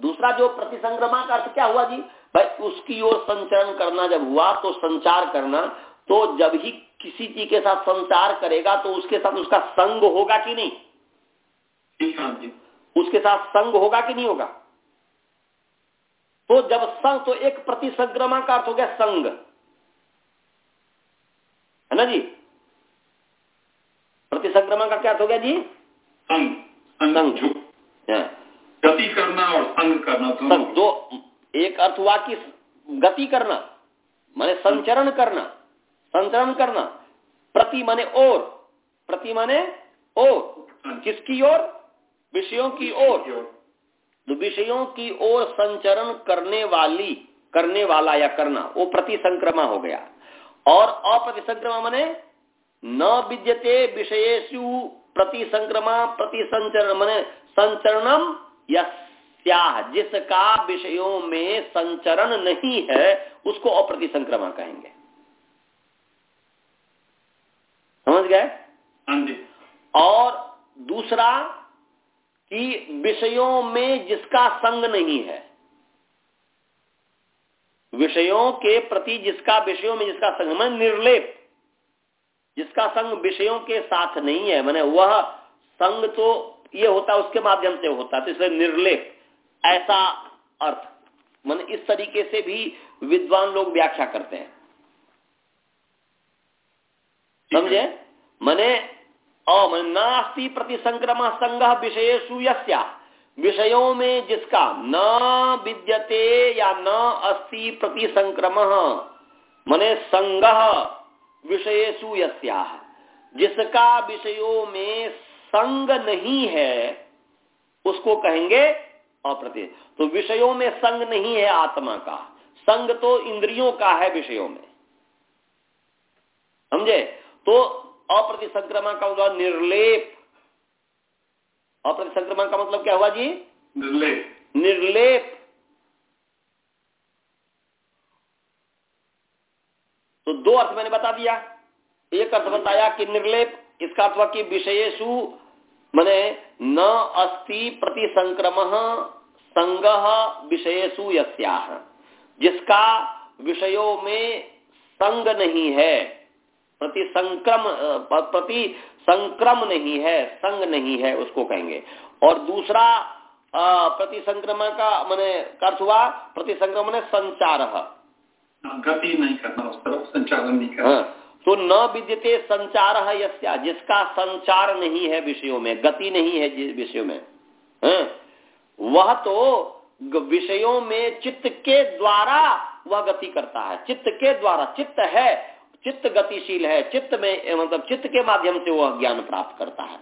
दूसरा जो प्रतिसंक्रमा का अर्थ क्या हुआ जी? भाई उसकी ओर संचरण करना जब हुआ तो संचार करना तो जब ही किसी चीज़ के साथ संचार करेगा तो उसके साथ उसका संग होगा कि नहीं? है उसके साथ संग होगा कि नहीं होगा? तो जब संग तो एक प्रतिसंक्रमा का अर्थ हो गया संग। है ना जी? प्रतिसंक्रमा का क्या अर्थ हो गया जी? संग। संग। हाँ, गति करना और संग करना संग। दो एक अर्थ हुआ कि गति करना माने संचरण करना। संचरण करना। प्रति माने और प्रति माने और किसकी ओर? विषयों की ओर। तो विषयों की ओर संचरण करने वाली करने वाला या करना वो प्रति संक्रमा हो गया। और अप्रतिसंक्रमा माने न विद्यते विषयेशु प्रति संक्रमा प्रतिसंक्रमा प्रतिसंचरण माने संचरणम या जिसका विषयों में संचरण नहीं है उसको अप्रतिसंक्रमा कहेंगे गए हाँ जी और दूसरा कि विषयों में जिसका संग नहीं है। विषयों के प्रति जिसका विषयों में जिसका संग मन निर्लेप जिसका संग विषयों के साथ नहीं है मैंने वह संग तो ये होता उसके माध्यम से होता तो इसलिए निर्लेप ऐसा अर्थ। मन इस तरीके से भी विद्वान लोग व्याख्या करते हैं। समझे? मने और नास्ती प्रति संक्रम संग विषयेशु विषयों में जिसका न विद्यते या न अस्ति प्रति संक्रम मने संग विषयेशु जिसका विषयों में संग नहीं है, उसको कहेंगे अप्रति। तो विषयों में संग नहीं है आत्मा का। संग तो इंद्रियों का है विषयों में। समझे? तो अप्रति संक्रमण का मतलब निर्लेप। अप्रति संक्रमण का मतलब क्या हुआ जी? निर्लेप। निर्लेप। तो दो अर्थ मैंने बता दिया। एक अर्थ बताया कि निर्लेप इसका अर्थ हुआ कि विषयेशु मैने न अस्ति प्रति संक्रम संग विषयेशु यस्या। जिसका विषयों में संग नहीं है। प्रति संक्रम प्रति संक्रम नहीं है संग नहीं है उसको कहेंगे। और दूसरा प्रति संक्रमण का मैंने अर्थ हुआ प्रति संक्रमण संचार। गति नहीं करना उस तरफ़ संचालन नहीं करना। हाँ, तो न विद्यते संचार है यस्या जिसका संचार नहीं है विषयों में गति नहीं है विषयों में हाँ, वह तो विषयों में चित्त के द्वारा वह गति करता है। चित्त के द्वारा चित्त है चित्त गतिशील है, चित्त में मतलब चित्त के माध्यम से वह ज्ञान प्राप्त करता है।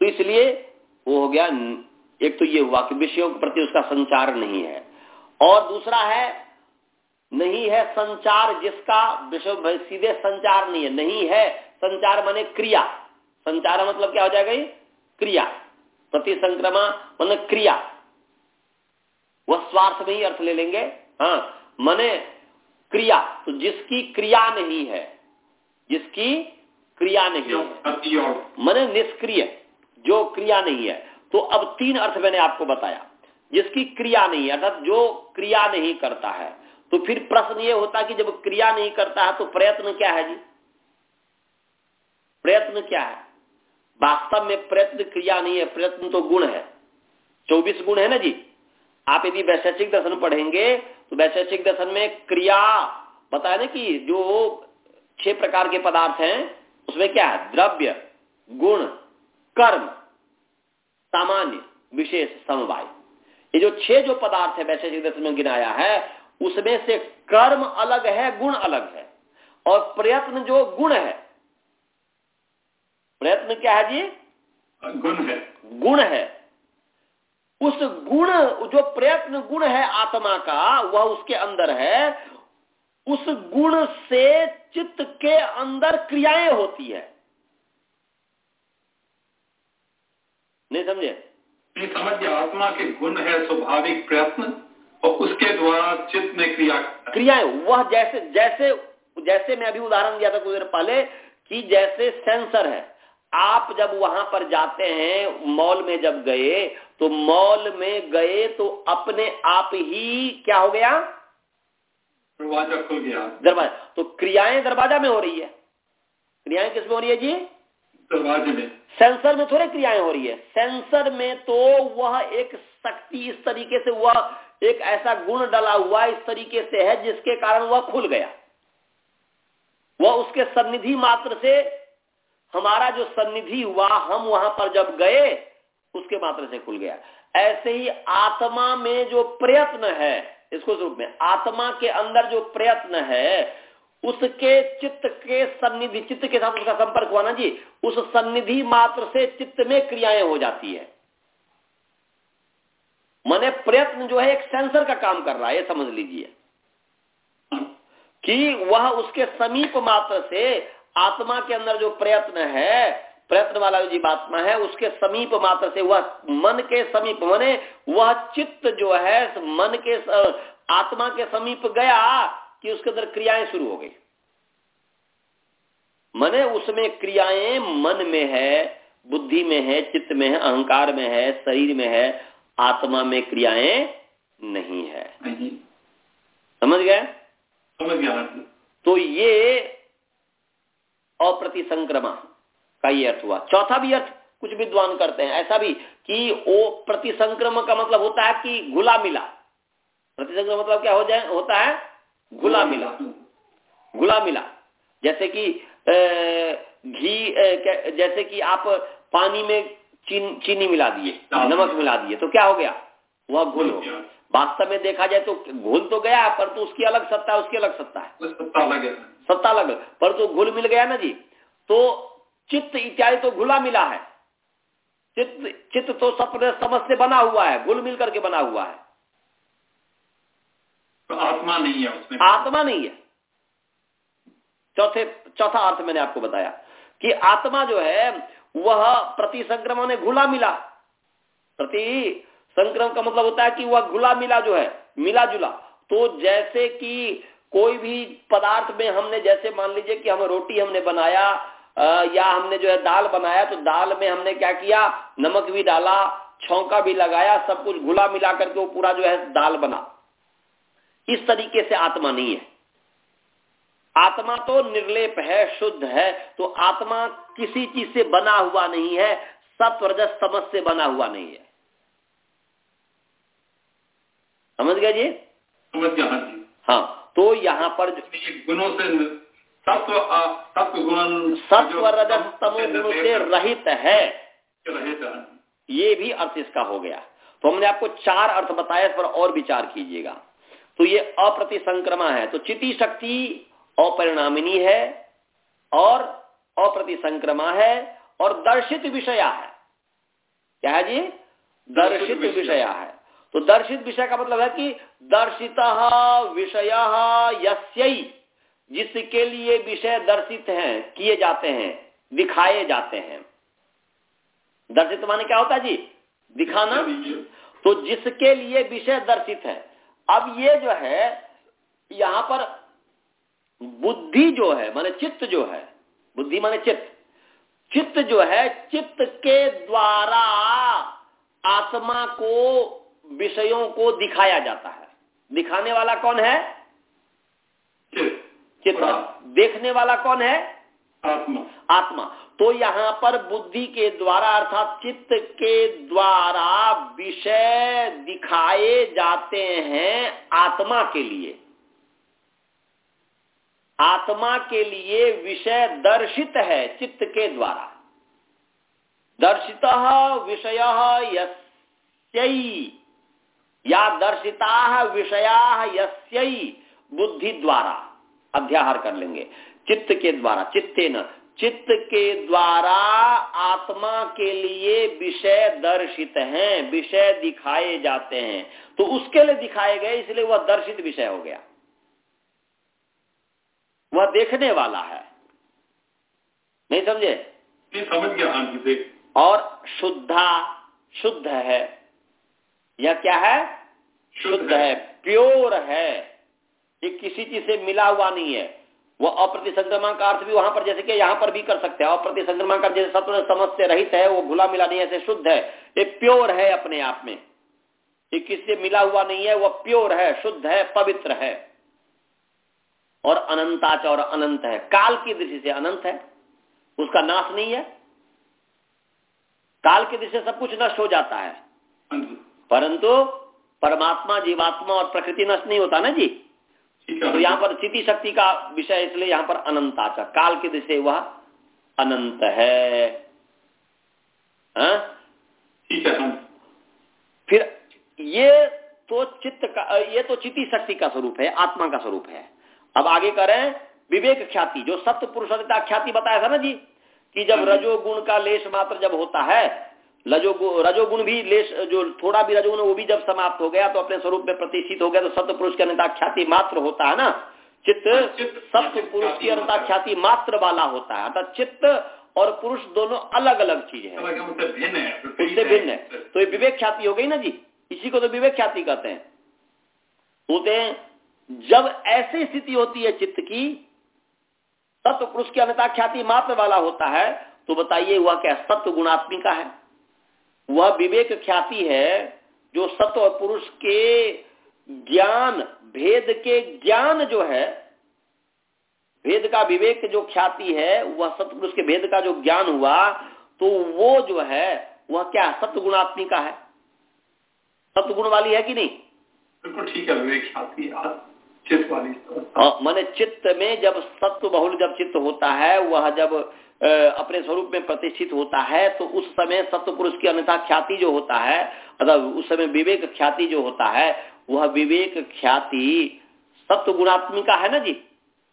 तो इसलिए वो हो गया, एक तो ये हुआ कि विषयों के प्रति उसका संचार नहीं है। और दूसरा है, नहीं है संचार जिसका विषय सीधे संचार नहीं है। नहीं है संचार माने क्रिया। संचार मतलब क्या हो जाएगा ये? क्रिया। प्रति संक्रमा मान क्रिया। वह स्वार्थ में ही अर्थ ले लेंगे। हाँ मने क्रिया तो जिसकी क्रिया नहीं है जिसकी क्रिया नहीं है। मने निष्क्रिय जो क्रिया नहीं है। तो अब तीन अर्थ मैंने आपको बताया। जिसकी क्रिया नहीं है अर्थात जो क्रिया नहीं करता है तो फिर प्रश्न ये होता कि जब क्रिया नहीं करता है तो प्रयत्न क्या है जी? प्रयत्न क्या है? वास्तव में प्रयत्न क्रिया नहीं है प्रयत्न तो गुण है। चौबीस गुण है ना जी? आप यदि वैशेषिक दर्शन पढ़ेंगे तो वैशेषिक दर्शन में क्रिया बताया ना कि जो छह प्रकार के पदार्थ हैं उसमें क्या है? द्रव्य गुण कर्म सामान्य विशेष समवाय। ये जो छह जो पदार्थ है वैशेषिक दर्शन में गिनाया है उसमें से कर्म अलग है गुण अलग है। और प्रयत्न जो गुण है प्रयत्न क्या है जी? गुण है। गुण है। उस गुण जो प्रयत्न गुण है आत्मा का वह उसके अंदर है उस गुण से चित्त के अंदर क्रियाएँ होती है। नहीं समझे? नहीं समझ गया आत्मा के गुण है स्वाभाविक प्रयत्न और उसके द्वारा चित्त में क्रिया क्रियाएँ वह जैसे जैसे जैसे मैं अभी उदाहरण दिया था कुछ देर पहले कि जैसे सेंसर है आप जब वहाँ पर जाते हैं मॉल में जब गए तो मॉल में गए तो अपने आप ही क्या हो गया? दरवाज़ा खुल गया। दरवाज़ा। तो क्रियाएँ दरवाज़ा में हो रही है। क्रियाएँ किसमें हो रही है जी? दरवाजे में। सेंसर में थोड़े क्रियाएँ हो रही है। सेंसर में तो वह एक शक्ति इस तरीके से वह एक ऐसा गुण डला हुआ इस तरीके से है जिसके कारण वह खुल गया। वह उसके सन्निधि मात्र से हमारा जो सन्निधि हुआ, हम वहाँ पर जब गए, उसके मात्र से खुल गया। ऐसे ही आत्मा में जो प्रयत्न है, इसको रूप में, आत्मा के अंदर जो प्रयत्न है, उसके चित्त के सन्निधि, चित्त के साथ उसका संपर्क हुआ ना जी, उस सन्निधि मात्र से चित्त में क्रियाएँ हो जाती है। मने प्रयत्न जो है, एक सेंसर का काम कर रहा है समझ लीजिए। कि वह उसके समीप मात्र से आत्मा के अंदर जो प्रयत्न है प्रयत्न वाला जो जीवात्मा है उसके समीप मात्र से वह मन के समीप मने वह चित्त जो है मन के आत्मा के समीप गया कि उसके अंदर क्रियाएँ शुरू हो गई। मने उसमें क्रियाएँ मन में है बुद्धि में है चित्त में है अहंकार में है शरीर में है आत्मा में क्रियाएँ नहीं है। समझ गए? समझ गया तो ये अप्रतिसंक्रमा का ये अर्थ हुआ। चौथा भी अर्थ कुछ विद्वान करते हैं। ऐसा भी कि वो प्रतिसंक्रम का मतलब होता है कि घुला मिला। प्रतिसंक्रम मतलब क्या हो जाए? होता है घुला मिला। घुला मिला। जैसे कि घी जैसे कि आप पानी में चीन, चीनी मिला दिए नमक मिला दिए तो क्या हो गया? वह घुल हो गया। वास्तव में देखा जाए तो घुल तो गया पर तो उसकी अलग सत्ता है उसकी अलग सत्ता है। सत्ता अलग है। सत्ता अलग पर तो घुल मिल गया ना जी? तो चित्त इत्यादि तो घुला मिला है। चित्त चित्त तो सप्र समझ से बना हुआ है घुल मिल करके बना हुआ है। तो आत्मा नहीं है उसमें। आत्मा नहीं है। चौथे चौथा अर्थ मैंने आपको बताया कि आत्मा जो है वह प्रति संक्रमण ने घुला मिला। प्रति संक्रमण का मतलब होता है कि वह घुला मिला जो है, मिला जुला। तो जैसे कि कोई भी पदार्थ में हमने, जैसे मान लीजिए कि हम रोटी हमने बनाया या हमने जो है दाल बनाया तो दाल में हमने क्या किया? नमक भी डाला, छौका भी लगाया, सब कुछ घुला मिला करके वो पूरा जो है दाल बना। इस तरीके से आत्मा नहीं है। आत्मा तो निर्लेप है, शुद्ध है तो आत्मा किसी चीज़ से बना हुआ नहीं है सत्वरजस समझ से बना हुआ नहीं है। समझ गया जी? समझ गया हाँ हाँ तो यहाँ पर गुणों से सत्व सत्व गुण सत्व रजस तमो गुणों से रहित है। रहित ये भी अर्थ इसका हो गया। तो हमने आपको चार अर्थ बताया इस पर और विचार कीजिएगा। तो ये अप्रतिसंक्रमा है। तो चिति शक्ति अपरिणामिनी है और अप्रतिसंक्रमा है और दर्शित विषया है। क्या है जी? दर्शित विषया है। तो दर्शित विषय का मतलब है कि दर्शित विषय यस्यई जिसके लिए विषय दर्शित हैं किए जाते हैं दिखाए जाते हैं। दर्शित माने क्या होता है जी? दिखाना। तो जिसके लिए विषय दर्शित है। अब ये जो है यहाँ पर बुद्धि जो है माने चित्त जो है बुद्धि माने चित्त। चित्त जो है चित्त के द्वारा आत्मा को विषयों को दिखाया जाता है। दिखाने वाला कौन है? चित्त। देखने वाला कौन है? आत्मा। आत्मा। तो यहाँ पर बुद्धि के द्वारा अर्थात चित्त के द्वारा विषय दिखाए जाते हैं आत्मा के लिए। आत्मा के लिए विषय दर्शित है चित्त के द्वारा। दर्शित विषय यस्यई या दर्शिता विषया यस्यई बुद्धि द्वारा अध्याहार कर लेंगे। चित्त के द्वारा चित्ते न। चित्त के द्वारा आत्मा के लिए विषय दर्शित हैं विषय दिखाए जाते हैं। तो उसके लिए दिखाए गए इसलिए वह दर्शित विषय हो गया। वह देखने वाला है। नहीं समझे? समझ गया हाँ और शुद्धा शुद्ध है। यह क्या है? शुद्ध है प्योर है। ये किसी चीज़ से मिला हुआ नहीं है। वो अप्रति संक्रमण का अर्थ भी वहाँ पर जैसे कि यहाँ पर भी कर सकते हैं। अप्रति संक्रमण का जैसे सत्व समझ से रहित है वो घुला मिला नहीं ऐसे शुद्ध है। ये प्योर है अपने आप में। ये किसी से मिला हुआ नहीं है वह प्योर है शुद्ध है पवित्र है। और अनंताच और अनंत है। काल की दृष्टि से अनंत है। उसका नाश नहीं है। काल की दृष्टि से सब कुछ नष्ट हो जाता हाँ। परंतु परमात्मा जीवात्मा और प्रकृति नष्ट नहीं होता ना जी? तो यहाँ पर स्थिति शक्ति का विषय इसलिए यहाँ पर अनंताचा काल की दृष्टि वह अनंत है। हाँ? हाँ। फिर ये तो चित्त का ये तो चिति शक्ति का स्वरूप है आत्मा का स्वरूप है। अब आगे करें विवेक ख्याति जो सत्य पुरुषता ख्याति बताया था ना जी कि जब हाँ रजोगुण का लेश मात्र जब होता है रजोगुण रजोगुण भी लेश जो थोड़ा भी रजोगुण वो भी जब समाप्त हो गया तो अपने स्वरूप में प्रतिष्ठित हो गया तो सत्य पुरुष के अन्यता ख्याति मात्र होता है ना? चित्त सत्य पुरुष की अन्यता ख्याति मात्र वाला होता है। अर्थात चित्त और पुरुष दोनों अलग अलग चीज़ है। उससे भिन्न है। तो ये विवेक ख्याति हो गई ना जी? इसी को तो विवेक ख्याति कहते हैं। बोलते हैं जब ऐसी स्थिति होती है चित्त की सत्व पुरुष की अन्यता ख्याति मात्र वाला होता है तो बताइए हुआ क्या सत्व गुणात्मिका है। वह विवेक ख्याति है जो सत्व पुरुष के ज्ञान भेद के ज्ञान जो है भेद का विवेक जो ख्याति है वह सतपुरुष के भेद का जो ज्ञान हुआ तो वो जो है वह क्या सत्य गुणात्मी का है। सत्य गुण वाली है कि नहीं? बिल्कुल ठीक है विवेक ख्याति चित्त वाली मैंने चित्त में जब सत्व बहुल जब चित्त होता है वह जब अपने स्वरूप में प्रतिष्ठित होता है तो उस समय सत्य पुरुष की अन्यथा ख्याति जो होता है मतलब उस समय विवेक ख्याति जो होता है वह विवेक ख्याति सत्य गुणात्मिका है ना जी?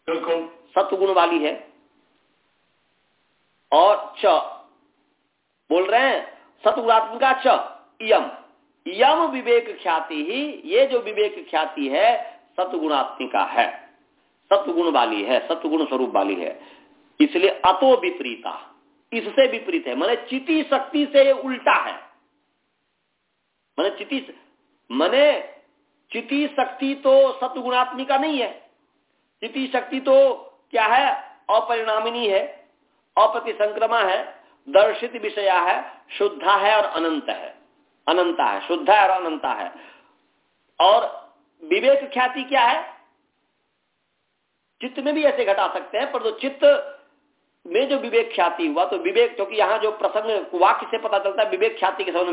बिल्कुल। सत्य गुण वाली है। और च बोल रहे हैं सत्य गुणात्मिका च यम यम विवेक ख्याति ही ये जो विवेक ख्याति है सत्य गुणात्मिका है। सत्य गुण वाली है सत्य गुण स्वरूप वाली है। इसलिए अतो विपरीता इससे विपरीत है। मैंने चिति शक्ति से ये उल्टा है। मैंने चिति मैंने चिति शक्ति तो सत्य गुणात्मिका नहीं है। चिति शक्ति तो क्या है? अपरिणामिनी है। अप्रतिसंक्रमा है। दर्शित विषया है। शुद्धा है और अनंत है। अनंता है। शुद्धा है और अनंता है। और विवेक ख्याति क्या है? चित्त में भी ऐसे घटा सकते हैं, पर तो चित्त में जो विवेक ख्याति हुआ तो विवेक, क्योंकि यहाँ जो प्रसंग, वाक्य से पता चलता है, विवेक ख्याति के समय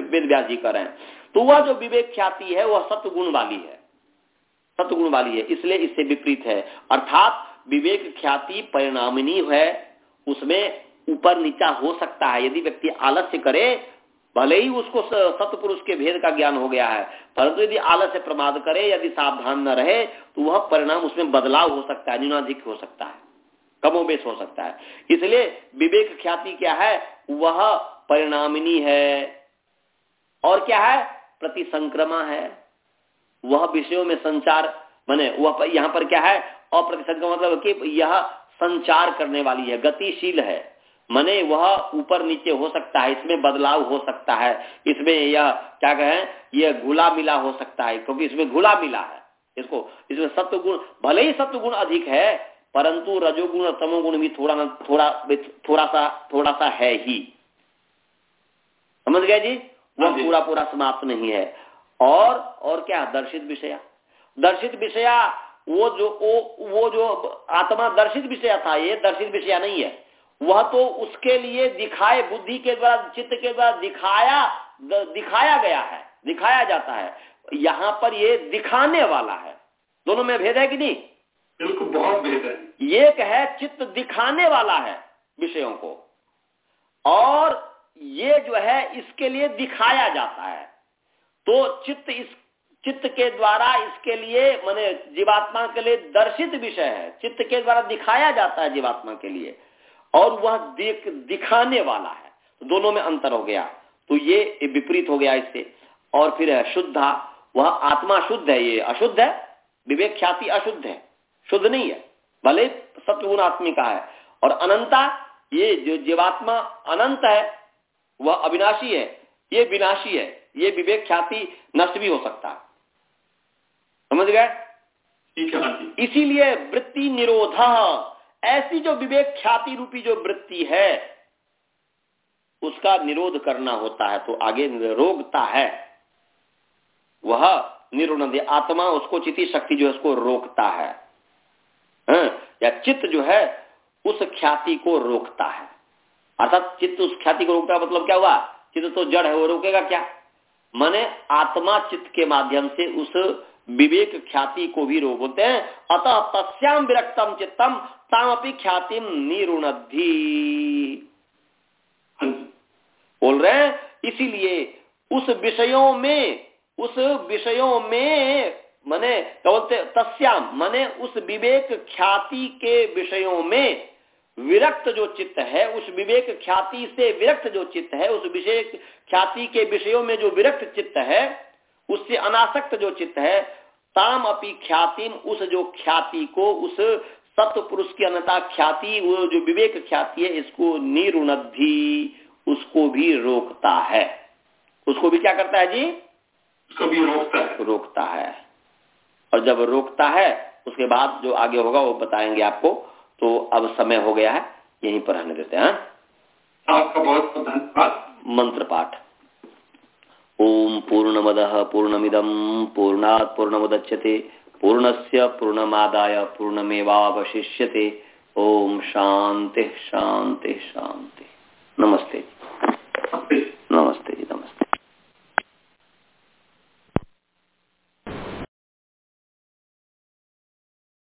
वेद व्यास जी कर रहे हैं। तो वह जो विवेक ख्याति है, वह सत्य गुण वाली है। सत्य गुण वाली है, इसलिए इससे विपरीत है। अर्थात, विवेक ख्याति परिणामिनी है, उसमें ऊपर नीचा हो सकता है। यदि व्यक्ति आलस्य करे, भले ही उसको सतपुरुष के भेद का ज्ञान हो गया है, परंतु यदि आलस्य प्रमाद करे, यदि सावधान न रहे तो वह परिणाम उसमें बदलाव हो सकता है न्यूनाधिक हो सकता है। कमोबेश हो सकता है। इसलिए विवेक ख्याति क्या है? वह परिणामिनी है। और क्या है? प्रति संक्रमा है। वह विषयों में संचार, माने वह यहाँ पर क्या है? अप्रतिसंग मतलब कि यह संचार करने वाली है, गतिशील है। मने वह ऊपर नीचे हो सकता है, इसमें बदलाव हो सकता है। इसमें यह, क्या कहें? यह घुला मिला हो सकता है, क्योंकि इसमें घुला मिला है। इसको, इसमें सत्व गुण भले ही सत्व गुण अधिक है परंतु रजोगुण और तमोगुण भी थोड़ा ना थोड़ा थोड़ा सा थोड़ा सा है ही। समझ गए जी? वह हाँ पूरा पूरा समाप्त नहीं है। और और क्या? दर्शित विषया। दर्शित विषया वो जो वो वो जो आत्मा दर्शित विषय था ये दर्शित विषय नहीं है। वह तो उसके लिए दिखाए बुद्धि के द्वारा चित्त के द्वारा दिखाया दिखाया गया है दिखाया जाता है। यहाँ पर ये दिखाने वाला है। दोनों में भेद है कि नहीं? बिल्कुल बहुत बेहतर एक है, चित्त दिखाने वाला है विषयों को। और ये जो है, इसके लिए दिखाया जाता है। तो चित्त इस, चित्त के द्वारा इसके लिए, माने जीवात्मा के लिए दर्शित विषय है। चित्त के द्वारा दिखाया जाता है जीवात्मा के लिए। और वह देख, दिखाने वाला है। तो दोनों में अंतर हो गया। तो ये विपरीत हो गया इससे। और फिर है शुद्धा। वह आत्मा शुद्ध है, ये अशुद्ध है। विवेक ख्याति अशुद्ध है। शुद्ध नहीं है भले सत्वगुण आत्मिका है। और अनंता ये जो जीवात्मा अनंत है वह अविनाशी है। ये विनाशी है। ये विवेक ख्याति नष्ट भी हो सकता है। समझ गए? इसीलिए वृत्ति निरोध। ऐसी जो विवेक ख्याति रूपी जो वृत्ति है उसका निरोध करना होता है तो आगे रोकता है। वह निरुण आत्मा उसको चिति शक्ति जो है उसको रोकता है। या चित्त जो है, उस ख्याति को रोकता है। अर्थात चित्त उस ख्याति को रोकता है मतलब क्या हुआ? चित्त तो जड़ है, वो रोकेगा क्या? माने आत्मा चित्त के माध्यम से उस विवेक ख्याति को भी रोक, बोलते हैं, अतः तस्याम विरक्तम चित्तम, तामपी ख्याति निरुणधि बोल रहे हैं, इसीलिए उस विषयों में, उस विषयों में मने तस्याम मने उस विवेक ख्याति के विषयों में विरक्त जो चित्त है उस विवेक ख्याति से विरक्त जो चित्त है उस विषय ख्याति के विषयों में जो विरक्त चित्त है उससे अनासक्त जो चित्त है ताम अपनी ख्याति उस जो ख्याति को उस सत्य पुरुष की अनता ख्याति वो जो विवेक ख्याति है इसको निरुणधि उसको भी रोकता है। उसको भी क्या करता है जी? उसको भी रोकता है। रोकता है। और जब रोकता है उसके बाद जो आगे होगा वो बताएँगे आपको। तो अब समय हो गया है यहीं पर रहने देते हैं। आपका बहुत बहुत धन्यवाद। मंत्र पाठ ओम पूर्णमद पूर्णमिदम पूर्णात पूर्णमुदच्यते पूर्णस्य पूर्णमादाय पूर्णमेवावशिष्यते। ओम शांति शांति शांति नमस्ते। नमस्ते।